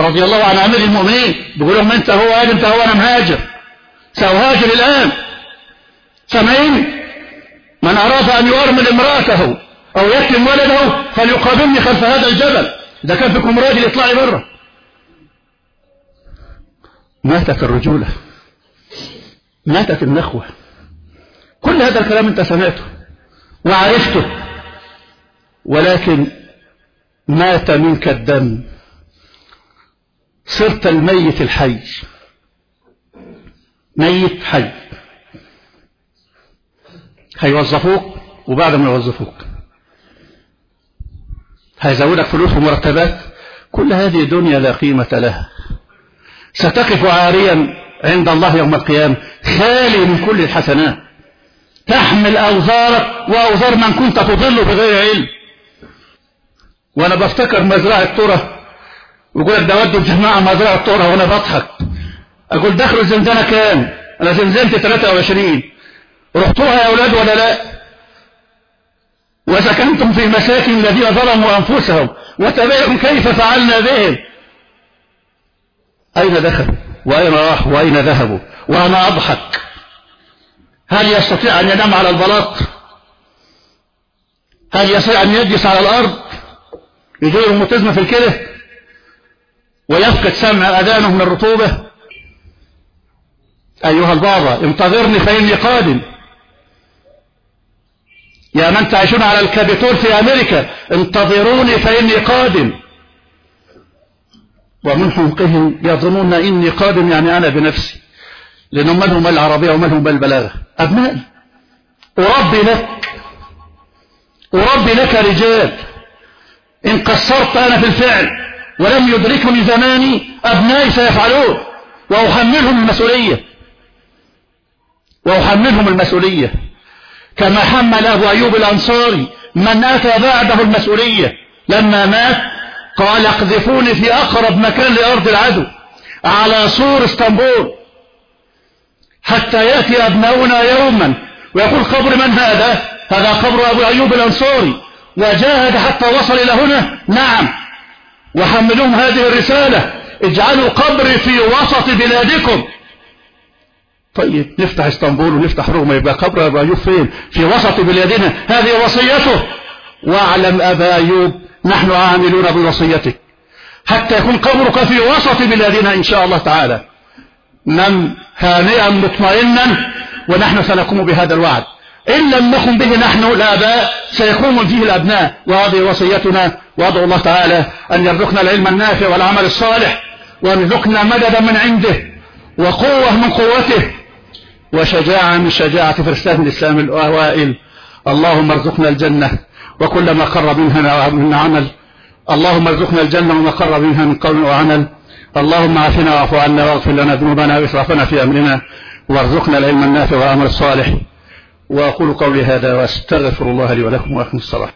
رضي الله عن أمير المؤمنين. بيقول لهم أنت هو أنت هو أنا مهاجر. سأهاجر الآن. سامعين من أراد أن يؤرمل امرأته أو يكتم ولده فليقابلني خلف هذا الجبل. إذا كان فيكم راجل اطلعي بره ماتت الرجولة. ماتت النخوة. كل هذا الكلام انت سمعته وعرفته ولكن مات منك الدم. صرت الميت الحي. ميت حي. هيوظفوك وبعد ما يوظفوك. هيزودك فلوس ومرتبات. كل هذه دنيا لا قيمة لها. ستقف عاريا عند الله يوم القيامة خالي من كل الحسنات. تحمل أوزارك وأوزار من كنت تضل بغير علم. وأنا بفتكر مزرعة ترى ويقول لك ده ودوا الجماعة مزرعة ترى وأنا بضحك. أقول دخلوا الزنزانة كام؟ أنا زنزنت 23 رحتوها يا أولاد ولا لا؟ وسكنتم في مساكن الذين ظلموا أنفسهم وتبعوا كيف فعلنا بهم؟ أين دخلوا وأين راحوا وأين ذهبوا وأنا أضحك. هل يستطيع أن ينام على البلاط؟ هل يستطيع أن يجلس على الأرض؟ يجيله متزمة في الكلى ويفقد سمع أذانه من الرطوبة أيها البابا انتظرني فإني قادم. يا من تعيشون على الكابيتول في أمريكا انتظروني فإني قادم. ومن حمقهم يظنون إني قادم يعني أنا بنفسي. لأنهم مالهم العربية ومالهم بالبلاغة أبنائي. أربي لك. أربي لك رجال. إن قصرت أنا في الفعل ولم يدركني زماني أبنائي سيفعلون. وأحملهم المسؤولية. وأحملهم المسؤولية. كما حمل أبو أيوب الأنصاري من أتى بعده المسؤولية. لما مات قال اقذفوني في أقرب مكان لأرض العدو على سور اسطنبول حتى يأتي أبناؤنا يوما ويقول قبر من هذا؟ هذا قبر أبو أيوب الأنصاري. وجاهد حتى وصل إلى هنا؟ نعم. وحملوهم هذه الرسالة اجعلوا قبري في وسط بلادكم. طيب نفتح اسطنبول ونفتح روما يبقى قبر أبو أيوب فين؟ في وسط بلادنا. هذه وصيته. واعلم أبا أيوب نحن عاملون بوصيتك. حتى يكون قبرك في وسط بلادنا إن شاء الله تعالى. نم هانئا مطمئنا ونحن سنقوم بهذا الوعد. إن لم نقم به نحن الآباء سيقوم فيه الأبناء. وهذه وصيتنا. وأدعو الله تعالى أن يرزقنا العلم النافع والعمل الصالح وأن يرزقنا مددا من عنده وقوة من قوته وشجاعة من شجاعة فرسان الإسلام الأوائل. اللهم ارزقنا الجنة. وكل ما قرب منها من عمل. اللهم ارزقنا الجنة وما قرب منها من قول وعمل. اللهم عافنا واعف عنا واغفر لنا ذنوبنا وإسرافنا في أمرنا. وارزقنا العلم النافع والعمل الصالح. وأقول قولي هذا وأستغفر الله لي ولكم وأقم الصلاة.